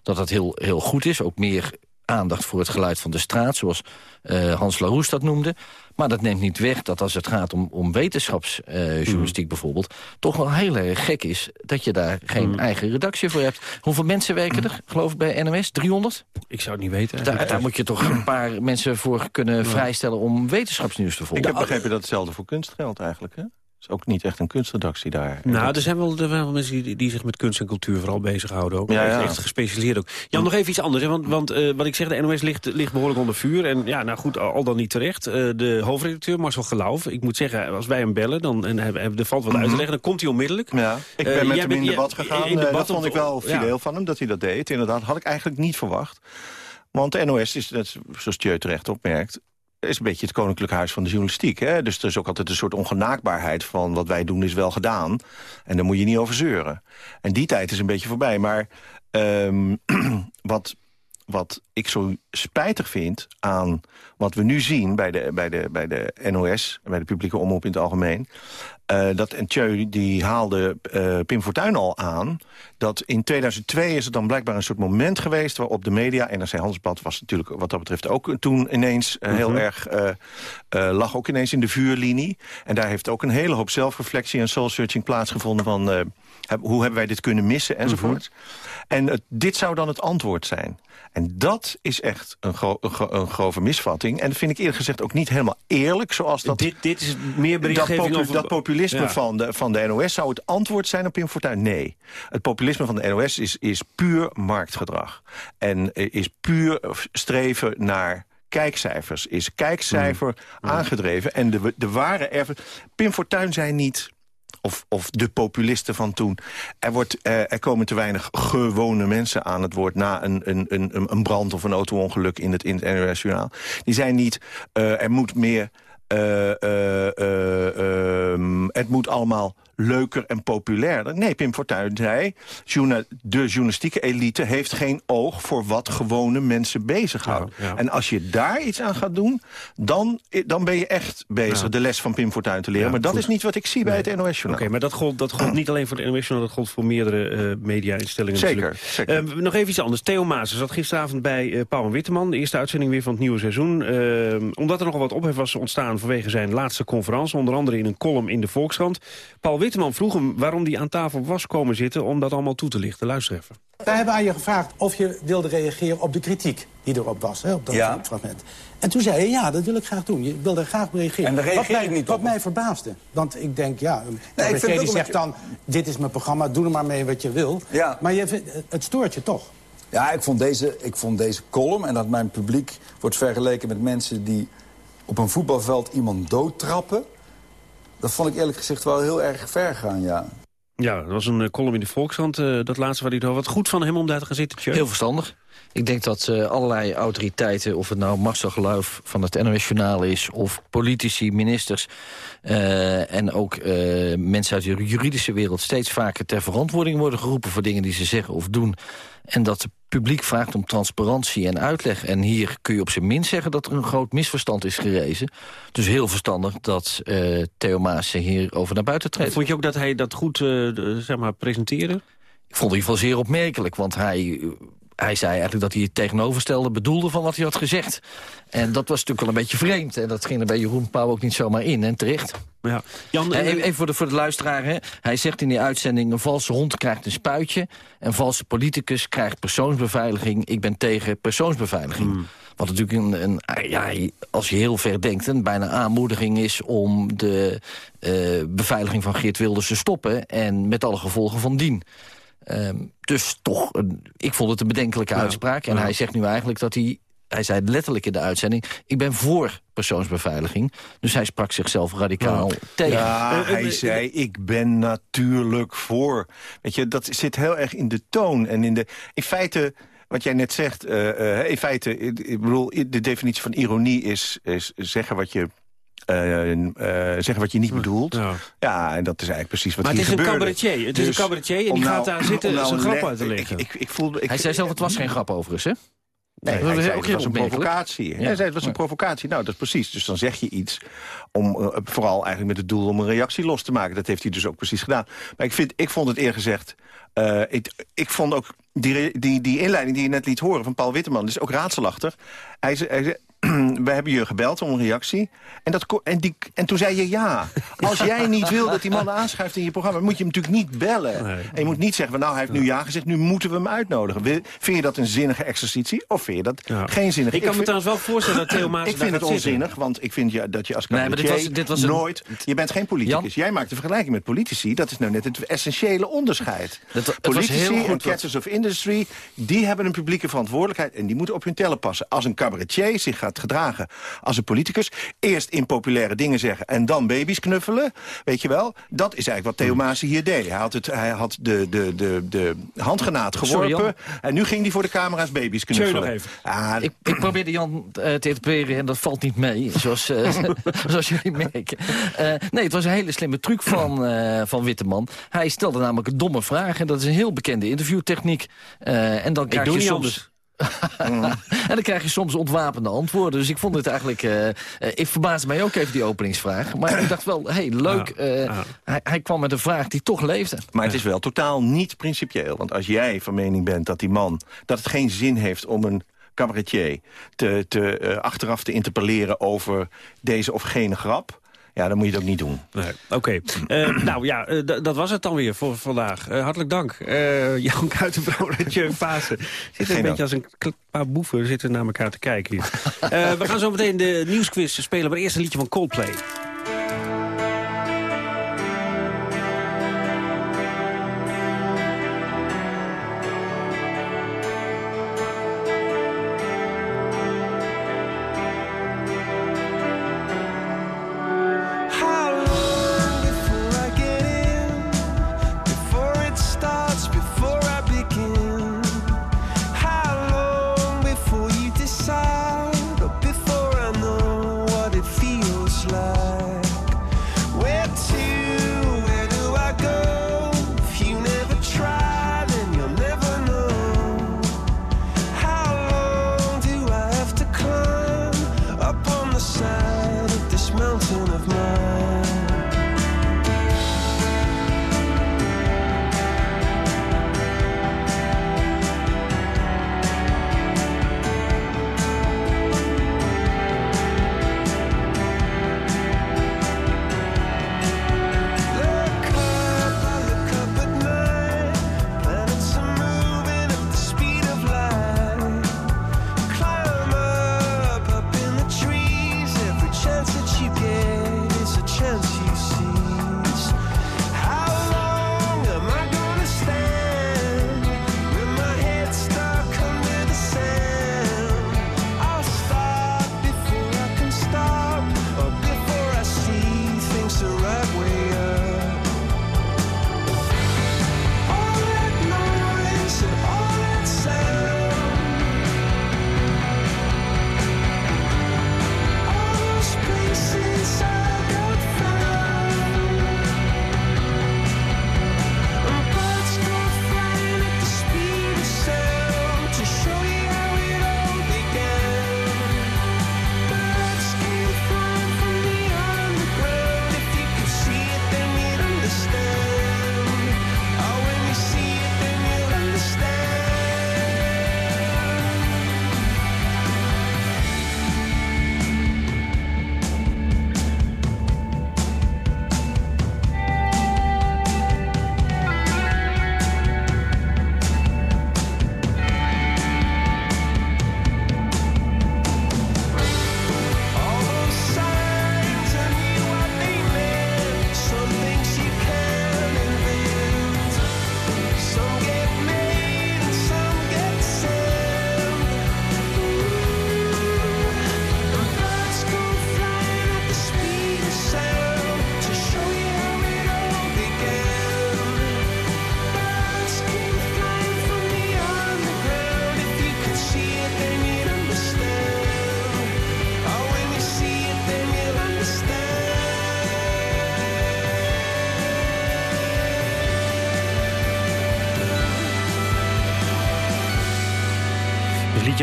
Dat dat heel, heel goed is. Ook meer aandacht voor het geluid van de straat, zoals eh, Hans Laroes dat noemde. Maar dat neemt niet weg dat als het gaat om, om wetenschapsjournalistiek bijvoorbeeld... toch wel heel erg gek is dat je daar geen eigen redactie voor hebt. Hoeveel mensen werken er, geloof ik, bij NOS? 300? Ik zou het niet weten. Daar, moet je toch een paar mensen voor kunnen vrijstellen... om wetenschapsnieuws te Ik volgen. heb begrepen dat hetzelfde voor kunst geldt eigenlijk. Hè? Is ook niet echt een kunstredactie daar. Nou, er zijn wel, er zijn wel mensen die, die zich met kunst en cultuur vooral bezighouden. Ook. Ja, Echt, ja. echt gespecialiseerd ook. Jan, nog even iets anders. Hè? Want, want eh, wat ik zeg, de NOS ligt, ligt behoorlijk onder vuur. En ja, nou goed, al, al dan niet terecht. Eh, de hoofdredacteur Marcel Geloof. Ik moet zeggen, als wij hem bellen, dan, en hij- er valt wat uit te leggen, dan komt hij onmiddellijk. Mhm. Ja, ik Eh, ben met jij hem in debat gegaan. in Eh, debat dat vond ik wel ja. fideel van hem, dat hij dat deed. Inderdaad, had ik eigenlijk niet verwacht. Want de NOS is, net zoals Tjeu terecht opmerkt... is een beetje het koninklijk huis van de journalistiek. Hè? Dus er is ook altijd een soort ongenaakbaarheid van... wat wij doen is wel gedaan. En daar moet je niet over zeuren. En die tijd is een beetje voorbij. Maar ehm, wat, wat ik zo spijtig vind aan wat we nu zien... bij de, bij de, bij de NOS, bij de publieke omroep in het algemeen... eh, dat en die haalde eh, Pim Fortuyn al aan... dat in 2002 is het dan blijkbaar een soort moment geweest... waarop de media, NRC Handelsblad was natuurlijk wat dat betreft ook toen ineens eh, heel Mhm. erg... eh, eh, lag ook ineens in de vuurlinie. En daar heeft ook een hele hoop zelfreflectie en soul-searching plaatsgevonden... van heb- hoe hebben wij dit kunnen missen enzovoort. En het, dit zou dan het antwoord zijn. En dat is echt een, gro- een, gro- een grove misvatting. En dat vind ik eerlijk gezegd ook niet helemaal eerlijk... zoals dat, Dit, dit is meer dat, berichtgeving popu- over... dat populisme Ja. van, de, van de NOS zou het antwoord zijn op Pim Fortuyn? Nee. Het populisme van de NOS is, is puur marktgedrag. En eh, is puur streven naar kijkcijfers. Is kijkcijfer Mm. aangedreven. En de, de ware erven... Pim Fortuyn zijn niet... Of, of de populisten van toen. Er, wordt, eh, er komen te weinig gewone mensen aan het woord... na een, een, een, een brand of een auto-ongeluk in het, in het NOS-journaal. Die zijn niet... eh, er moet meer... eh, ehm, het moet allemaal leuker en populairder. Nee, Pim Fortuyn zei... de journalistieke elite heeft geen oog... voor wat gewone mensen bezighoudt. En als je daar iets aan gaat doen... dan, dan ben je echt bezig Ja. de les van Pim Fortuyn te leren. Maar dat goed. is niet wat ik zie bij het NOS-journaal. Oké, maar dat gold, dat gold niet alleen voor de NOS, maar dat gold voor meerdere eh, media-instellingen. Zeker, natuurlijk. zeker. Eh, nog even iets anders. Theo Maas zat gisteravond bij eh Paul en Witteman. De eerste uitzending weer van het nieuwe seizoen. Eh, omdat er nogal wat ophef was ontstaan vanwege zijn laatste conferentie. Onder andere in een column in de Volkskrant. Paul Witteman vroeg hem waarom hij aan tafel was komen zitten... om dat allemaal toe te lichten. Luister even. Wij hebben aan je gevraagd of je wilde reageren op de kritiek die erop was, hè, op dat Ja. fragment. En toen zei je, ja, dat wil ik graag doen. Je wilde graag op reageren. En daar reageer wat ik mij, niet Wat mij verbaasde. Want ik denk, ja, een vind cabaretier het die ook zegt dan... dit is mijn programma, doe er maar mee wat je wil. Ja. Maar je vindt, het stoort je toch? Ja, ik vond, deze, ik vond deze column en dat mijn publiek wordt vergeleken met mensen die op een voetbalveld iemand doodtrappen. Dat vond ik eerlijk gezegd wel heel erg ver gaan, ja. Ja, dat was een eh, column in de Volkskrant. eh, dat laatste waar hij het over had. Goed van hem om daar te gaan zitten, Tjeu. Heel verstandig. Ik denk dat eh, allerlei autoriteiten, of het nou Marcel Geluif van het NOS Journaal is... of politici, ministers eh, en ook eh, mensen uit de juridische wereld... steeds vaker ter verantwoording worden geroepen voor dingen die ze zeggen of doen. En dat het publiek vraagt om transparantie en uitleg. En hier kun je op zijn minst zeggen dat er een groot misverstand is gerezen. Dus heel verstandig dat eh Theo Maas hierover naar buiten treedt. Vond je ook dat hij dat goed zeg maar, presenteerde? Ik vond het in ieder geval zeer opmerkelijk, want hij, hij zei eigenlijk dat hij het tegenovergestelde bedoelde van wat hij had gezegd. En dat was natuurlijk wel een beetje vreemd. En dat ging er bij Jeroen Pauw ook niet zomaar in, en terecht. Ja. Jan, Eh, eh, even even voor de, voor de luisteraar. Hè. Hij zegt in die uitzending... een valse hond krijgt een spuitje... een valse politicus krijgt persoonsbeveiliging. Ik ben tegen persoonsbeveiliging. Hmm. Wat natuurlijk een, een, ah, ja, als je heel ver denkt... een bijna aanmoediging is om de eh, beveiliging van Geert Wilders te stoppen... en met alle gevolgen van dien. Ehm, dus toch, een, ik vond het een bedenkelijke Ja, uitspraak. En ja. hij zegt nu eigenlijk dat hij... Hij zei letterlijk in de uitzending... ik ben voor persoonsbeveiliging. Dus hij sprak zichzelf radicaal tegen. Ja, Eh, hij eh, zei, ik ben natuurlijk voor. Weet je, dat zit heel erg in de toon. En in de, in feite, wat jij net zegt... eh, eh, in feite, ik ik bedoel, de definitie van ironie is, is zeggen wat je... eh, eh, zeggen wat je niet bedoelt. Ja. en dat is eigenlijk precies wat Maar het hier is een cabaretier. Het is een cabaretier en die nou- gaat daar zitten om nou zijn grap uit te leggen. Ik, ik, ik voelde, ik, hij zei zelf, het was geen grap overigens, hè? Nee, Dat hij was zei, het was een provocatie. Ja. Hij zei, het was een provocatie. Nou, dat is precies. Dus dan zeg je iets, om, eh, vooral eigenlijk met het doel om een reactie los te maken. Dat heeft hij dus ook precies gedaan. Maar ik, vind, ik vond het eerlijk gezegd... eh, ik, ik vond ook die, die, die inleiding die je net liet horen van Paul Witteman... is ook raadselachtig. Hij zei... Hij zei we hebben je gebeld om een reactie. En, dat, en, die, en toen zei je ja. Als jij niet wil dat die man aanschuift in je programma... moet je hem natuurlijk niet bellen. En je moet niet zeggen, nou hij heeft nu ja gezegd... nu moeten we hem uitnodigen. Vind je dat een zinnige exercitie? Of vind je dat geen zinnige? Ik kan me vind- trouwens wel voorstellen dat Theo Maas Ik vind het zitten. onzinnig, want ik vind ja, dat je als Nee, maar cabaretier dit was- dit was een- nooit... Je bent geen politicus. Jij maakt de vergelijking met politici. Dat is nou net het essentiële onderscheid. Dat- politici en wat- catchers of industry... die hebben een publieke verantwoordelijkheid... en die moeten op hun tellen passen. Als een cabaretier zich gaat gedragen als een politicus... eerst impopulaire dingen zeggen en dan baby's knuffelen... weet je wel, dat is eigenlijk wat Theo Hmm. Maas hier deed. Hij had, het, hij had de, de, de, de handgenaad geworpen... En nu ging hij voor de camera's baby's knuffelen. nog even. Ah, Ik, ik probeerde Jan eh, te interpreteren en dat valt niet mee, zoals, eh, zoals jullie merken. Eh, nee, het was een hele slimme truc van, eh, van Witteman. Hij stelde namelijk een domme vraag en dat is een heel bekende interviewtechniek. Eh, en dan krijg doe je niet soms... anders. en dan krijg je soms ontwapende antwoorden. Dus ik vond het eigenlijk... eh, eh, ik verbaasde mij ook even die openingsvraag. Maar ik dacht wel, hé, hey, leuk. eh, Hij, hij kwam met een vraag die toch leefde. Maar het is wel totaal niet principieel. Want als jij van mening bent dat die man... dat het geen zin heeft om een cabaretier te, te, eh, achteraf te interpelleren... over deze of gene grap... ja, dan moet je het ook niet doen. Nee, Oké. Eh, nou ja, eh, dat was het dan weer voor vandaag. Eh, hartelijk dank. Jan Kuitenbrood en Tjeu Fase. Zitten Geen een beetje als een paar boeven zitten naar elkaar te kijken hier. We gaan zo meteen de nieuwsquiz spelen. Maar eerst een liedje van Coldplay.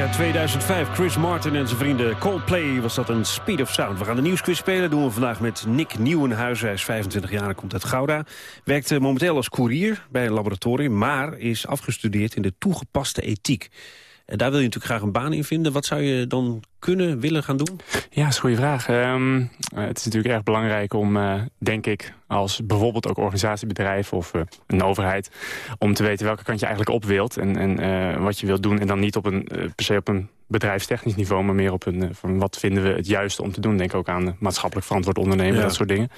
Uit 2005. Chris Martin en zijn vrienden Coldplay was dat een Speed of Sound. We gaan de nieuwsquiz spelen. doen we vandaag met Nick Nieuwenhuizen. Hij is 25 jaar en komt uit Gouda. Werkt eh, momenteel als koerier bij een laboratorium... maar is afgestudeerd in de toegepaste ethiek. En daar wil je natuurlijk graag een baan in vinden. Wat zou je dan kunnen, willen gaan doen? Ja, dat is een goede vraag. Ehm, eh, het is natuurlijk erg belangrijk om, eh, denk ik, als bijvoorbeeld ook organisatiebedrijf of eh, een overheid, om te weten welke kant je eigenlijk op wilt en, en wat je wilt doen. En dan niet op een, per se op een bedrijfstechnisch niveau, maar meer op een, eh, van wat vinden we het juiste om te doen. Denk ook aan eh, maatschappelijk verantwoord ondernemen, Ja. dat soort dingen.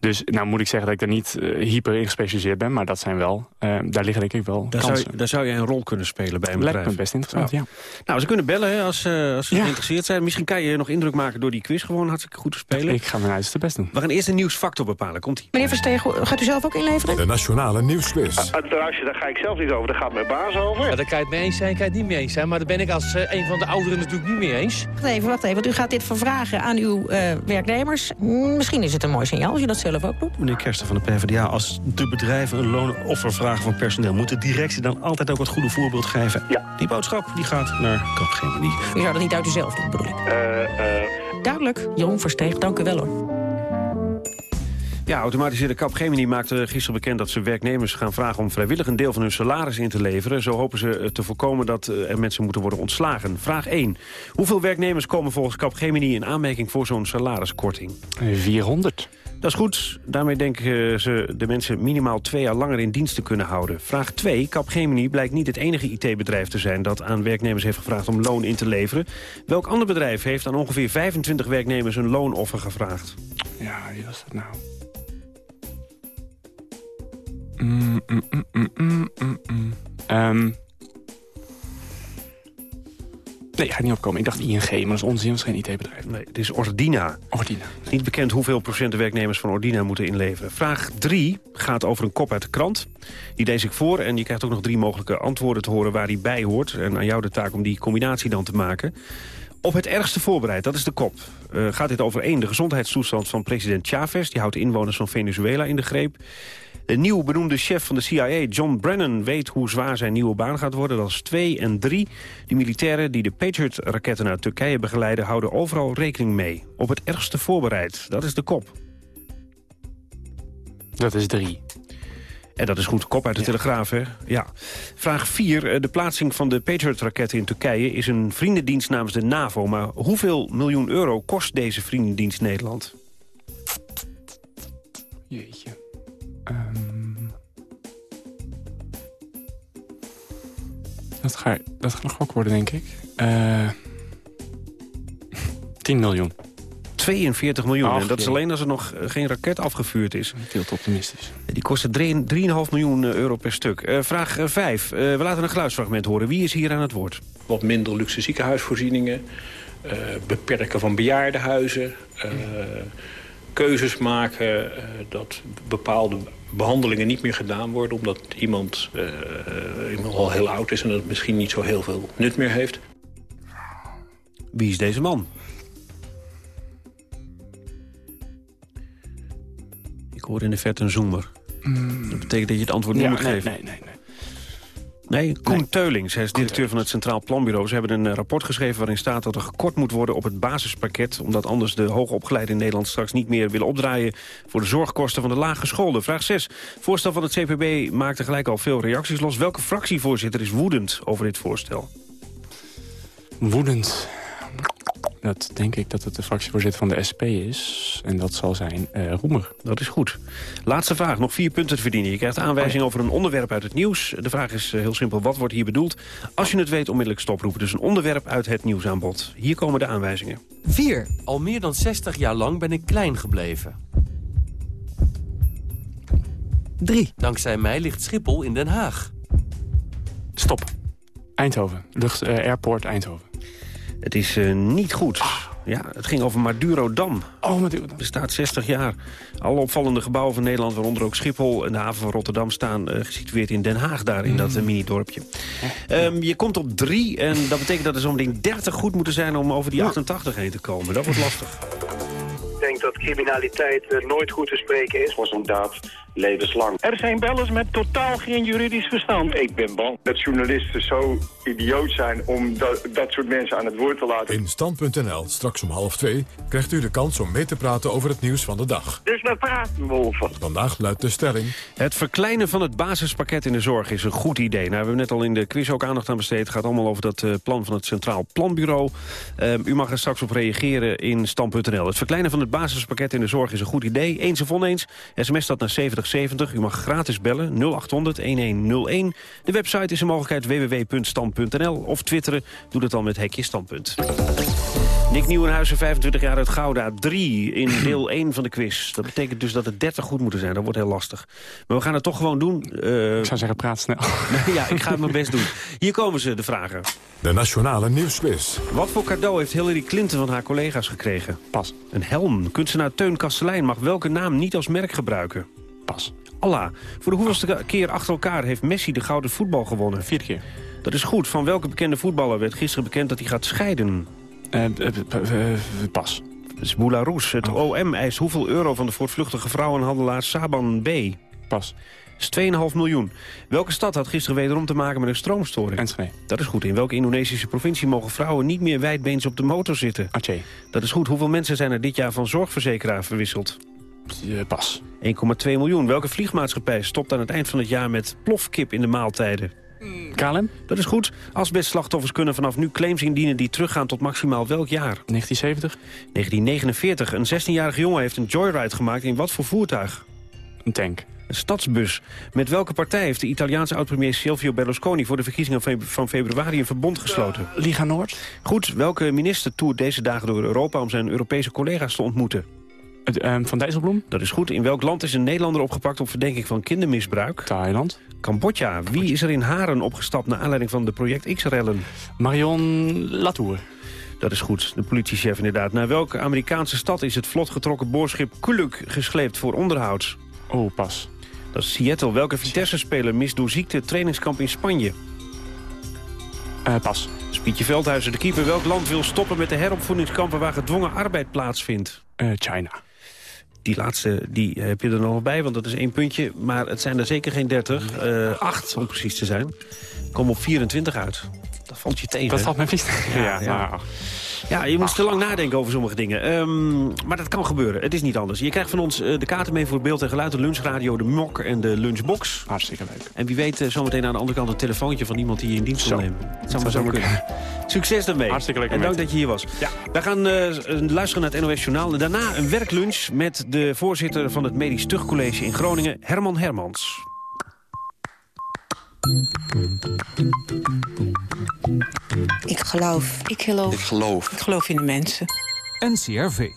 Dus nou moet ik zeggen dat ik daar niet eh, hyper in gespecialiseerd ben, maar dat zijn wel, eh, daar liggen denk ik wel Daar zou, kansen. je, daar zou je een rol kunnen spelen bij een Lijkt bedrijf. me best interessant, ja. Nou, ze kunnen bellen hè, als, eh, als ze geïnteresseerd zijn. Misschien kan je nog indruk maken door die quiz gewoon hartstikke goed te spelen. Ik ga mijn uiterste best doen. We gaan eerst een nieuwsfactor bepalen. Komt-ie. Meneer Verstegen, gaat u zelf ook inleveren? De Nationale Nieuwsquiz. Het terrasje, daar ga ik zelf niet over, daar gaat mijn baas over. Ja, daar kan je het mee eens zijn, kan je het niet mee eens zijn. Maar daar ben ik als een van de ouderen natuurlijk niet mee eens. Wacht even, wacht even. Want u gaat dit vervragen aan uw eh, werknemers. Mm, Misschien is het een mooi signaal als je dat zelf ook doet. Meneer Kersten van de PvdA, als de bedrijven een loonoffer vragen van personeel... moet de directie dan altijd ook het goede voorbeeld geven? Ja. Die boodschap die gaat naar Capgemini. U zou dat niet uit uzelf doen, bedoel ik. Eh, Duidelijk. Jeroen Versteeg, dank u wel hoor. Ja, automatiseerde Capgemini maakte gisteren bekend dat ze werknemers gaan vragen... om vrijwillig een deel van hun salaris in te leveren. Zo hopen ze eh, te voorkomen dat eh, er mensen moeten worden ontslagen. Vraag 1. Hoeveel werknemers komen volgens Capgemini in aanmerking voor zo'n salariskorting? 400. Dat is goed. Daarmee denken ze de mensen minimaal twee jaar langer in dienst te kunnen houden. Vraag 2. Capgemini blijkt niet het enige IT-bedrijf te zijn... dat aan werknemers heeft gevraagd om loon in te leveren. Welk ander bedrijf heeft aan ongeveer 25 werknemers een loonoffer gevraagd? Ja, wie was dat nou? Mm. Nee, ik ga niet opkomen. Ik dacht ING, maar dat is onzin, dat is geen IT-bedrijf. Nee, het is Ordina. Ordina. Het is niet bekend hoeveel procent de werknemers van Ordina moeten inleveren. Vraag 3 gaat over een kop uit de krant. Die lees ik voor en je krijgt ook nog drie mogelijke antwoorden te horen waar die bij hoort. En aan jou de taak om die combinatie dan te maken. Op het ergste voorbereid, dat is de kop. Eh, gaat dit over één, de gezondheidstoestand van president Chavez. Die houdt de inwoners van Venezuela in de greep. De nieuw benoemde chef van de CIA, John Brennan, weet hoe zwaar zijn nieuwe baan gaat worden. Dat is twee en drie. Die militairen die de Patriot-raketten uit Turkije begeleiden... houden overal rekening mee. Op het ergste voorbereid, dat is de kop. Dat is drie. En dat is goed, kop uit de Telegraaf, hè? Ja. Vraag 4. De plaatsing van de Patriot-raketten in Turkije is een vriendendienst namens de NAVO. Maar hoeveel miljoen euro kost deze vriendendienst Nederland? Jeetje. Ehm. dat, ga, dat gaat een gok worden, denk ik. Eh 10 miljoen. 42 miljoen. Ach, en dat is alleen als er nog eh, geen raket afgevuurd is. Veel te optimistisch. Die kosten 3 3,5 miljoen eh, euro per stuk. Eh, vraag 5. we laten een geluidsfragment horen. Wie is hier aan het woord? Wat minder luxe ziekenhuisvoorzieningen, eh, beperken van bejaardenhuizen, eh, keuzes maken eh, dat bepaalde behandelingen niet meer gedaan worden omdat iemand, eh, iemand al heel oud is en dat het misschien niet zo heel veel nut meer heeft. Wie is deze man? Ik hoor in de verte een zoemer. Dat betekent dat je het antwoord niet Ja, moet nee, geven. nee, nee, nee. Nee, Koen Teulings, hij is directeur van het Centraal Planbureau. Ze hebben een eh, rapport geschreven waarin staat dat er gekort moet worden op het basispakket... omdat anders de hoogopgeleiden in Nederland straks niet meer willen opdraaien... voor de zorgkosten van de laaggeschoolden. Vraag 6. Voorstel van het CPB maakte gelijk al veel reacties los. Welke fractievoorzitter is woedend over dit voorstel? Woedend. Dat denk ik dat het de fractievoorzitter van de SP is. En dat zal zijn eh Roemer. Dat is goed. Laatste vraag, nog vier punten te verdienen. Je krijgt aanwijzing over een onderwerp uit het nieuws. De vraag is eh, heel simpel, wat wordt hier bedoeld? Als je het weet, onmiddellijk stoproepen. Dus een onderwerp uit het nieuwsaanbod. Hier komen de aanwijzingen. 4. Al meer dan 60 jaar lang ben ik klein gebleven. 3. Dankzij mij ligt Schiphol in Den Haag. Stop. Eindhoven. Lucht, eh, airport Eindhoven. Het is eh, niet goed. Ja, het ging over Madurodam. Oh, Madurodam. Bestaat 60 jaar. Alle opvallende gebouwen van Nederland, waaronder ook Schiphol... en de haven van Rotterdam staan eh, gesitueerd in Den Haag... daar in dat eh, mini-dorpje. Ehm, je komt op drie en dat betekent dat er zometeen 30 goed moeten zijn... om over die 88 heen te komen. Dat wordt lastig. Ik denk dat criminaliteit nooit goed te spreken is. was inderdaad levenslang. Er zijn bellers met totaal geen juridisch verstand. Ik ben bang dat journalisten zo idioot zijn om dat, dat soort mensen aan het woord te laten. In Stand.nl, straks om half twee, krijgt u de kans om mee te praten over het nieuws van de dag. Dus we praten wolven. Vandaag luidt de stelling... Het verkleinen van het basispakket in de zorg is een goed idee. Nou, we hebben net al in de quiz ook aandacht aan besteed. Het gaat allemaal over dat eh, plan van het Centraal Planbureau. Eh, u mag er straks op reageren in stand.nl. Het verkleinen van het basispakket in de zorg is een goed idee. Eens of oneens, sms dat naar 7070. U mag gratis bellen, 0800-1101. De website is de mogelijkheid www.stand.nl. Of twitteren, doe dat dan met hekje standpunt. Nick Nieuwenhuizen, 25 jaar uit Gouda. 3 in deel 1 van de quiz. Dat betekent dus dat het 30 goed moeten zijn. Dat wordt heel lastig. Maar we gaan het toch gewoon doen. Eh, Ik zou zeggen, praat snel. ja, ik ga het mijn best doen. Hier komen ze, de vragen. De Nationale Nieuwsquiz. Wat voor cadeau heeft Hillary Clinton van haar collega's gekregen? Pas. Een helm. Kunstenaar Teun Kastelein mag welke naam niet als merk gebruiken? Pas. Allah. Voor de hoeveelste keer achter elkaar heeft Messi de gouden voetbal gewonnen? Vierde keer. Dat is goed. Van welke bekende voetballer werd gisteren bekend dat hij gaat scheiden? Eh, eh, pas. Dat is Boularoes. Het OM eist hoeveel euro van de voortvluchtige vrouwenhandelaar Saban B? Pas. Dat is 2,5 miljoen. Welke stad had gisteren wederom te maken met een stroomstoring? Enschede. Dat is goed. In welke Indonesische provincie mogen vrouwen niet meer wijdbeens op de motor zitten? Aceh. Dat is goed. Hoeveel mensen zijn er dit jaar van zorgverzekeraar verwisseld? Pas. 1,2 miljoen. Welke vliegmaatschappij stopt aan het eind van het jaar met plofkip in de maaltijden? KLM? Dat is goed. Asbestslachtoffers kunnen vanaf nu claims indienen die teruggaan tot maximaal welk jaar? 1970. 1949. Een 16-jarige jongen heeft een joyride gemaakt in wat voor voertuig? Een tank. Een stadsbus. Met welke partij heeft de Italiaanse oud-premier Silvio Berlusconi... voor de verkiezingen van februari een verbond gesloten? Liga Noord. Goed. Welke minister toert deze dagen door Europa... om zijn Europese collega's te ontmoeten? Ehm, van Dijsselbloem. Dat is goed. In welk land is een Nederlander opgepakt op verdenking van kindermisbruik? Thailand. Cambodja. Wie is er in Haren opgestapt naar aanleiding van de Project X-rellen? Marion Latour. Dat is goed, de politiechef inderdaad. Naar welke Amerikaanse stad is het vlotgetrokken boorschip Kuluk gesleept voor onderhoud? Oh, pas. Dat is Seattle. Welke Vitesse-speler mist door ziekte trainingskamp in Spanje? Eh, pas. Spietje Veldhuizen, de keeper. Welk land wil stoppen met de heropvoedingskampen waar gedwongen arbeid plaatsvindt? Eh, China. Die laatste die heb je er nog bij, want dat is één puntje. Maar het zijn er zeker geen 30. eh acht om precies te zijn. Kom op 24 uit. Dat valt je tegen. Dat valt mij vies. Ja, Ja, ja. maar- Ja, je moet te lang nadenken over sommige dingen. Ehm, maar dat kan gebeuren. Het is niet anders. Je krijgt van ons eh, de kaarten mee voor beeld en geluid, de lunchradio, de mok en de lunchbox. Hartstikke leuk. En wie weet eh, zometeen aan de andere kant een telefoontje van iemand die je in dienst wil nemen. Het zou maar Dat zo kunnen. Succes daarmee. Hartstikke leuk En dank dat je hier was. Ja. Wij gaan eh, luisteren naar het NOS Journaal. En daarna een werklunch met de voorzitter van het Medisch Tuchtcollege in Groningen, Herman Hermans. Ik geloof. Ik geloof. Ik geloof. Ik geloof in de mensen. NCRV.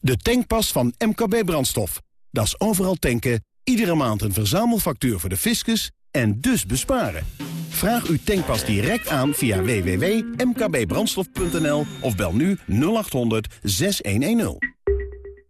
De tankpas van MKB Brandstof. Dat is overal tanken, iedere maand een verzamelfactuur voor de fiscus en dus besparen. Vraag uw tankpas direct aan via www.mkbbrandstof.nl of bel nu 0800 6110.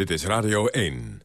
Dit is Radio 1.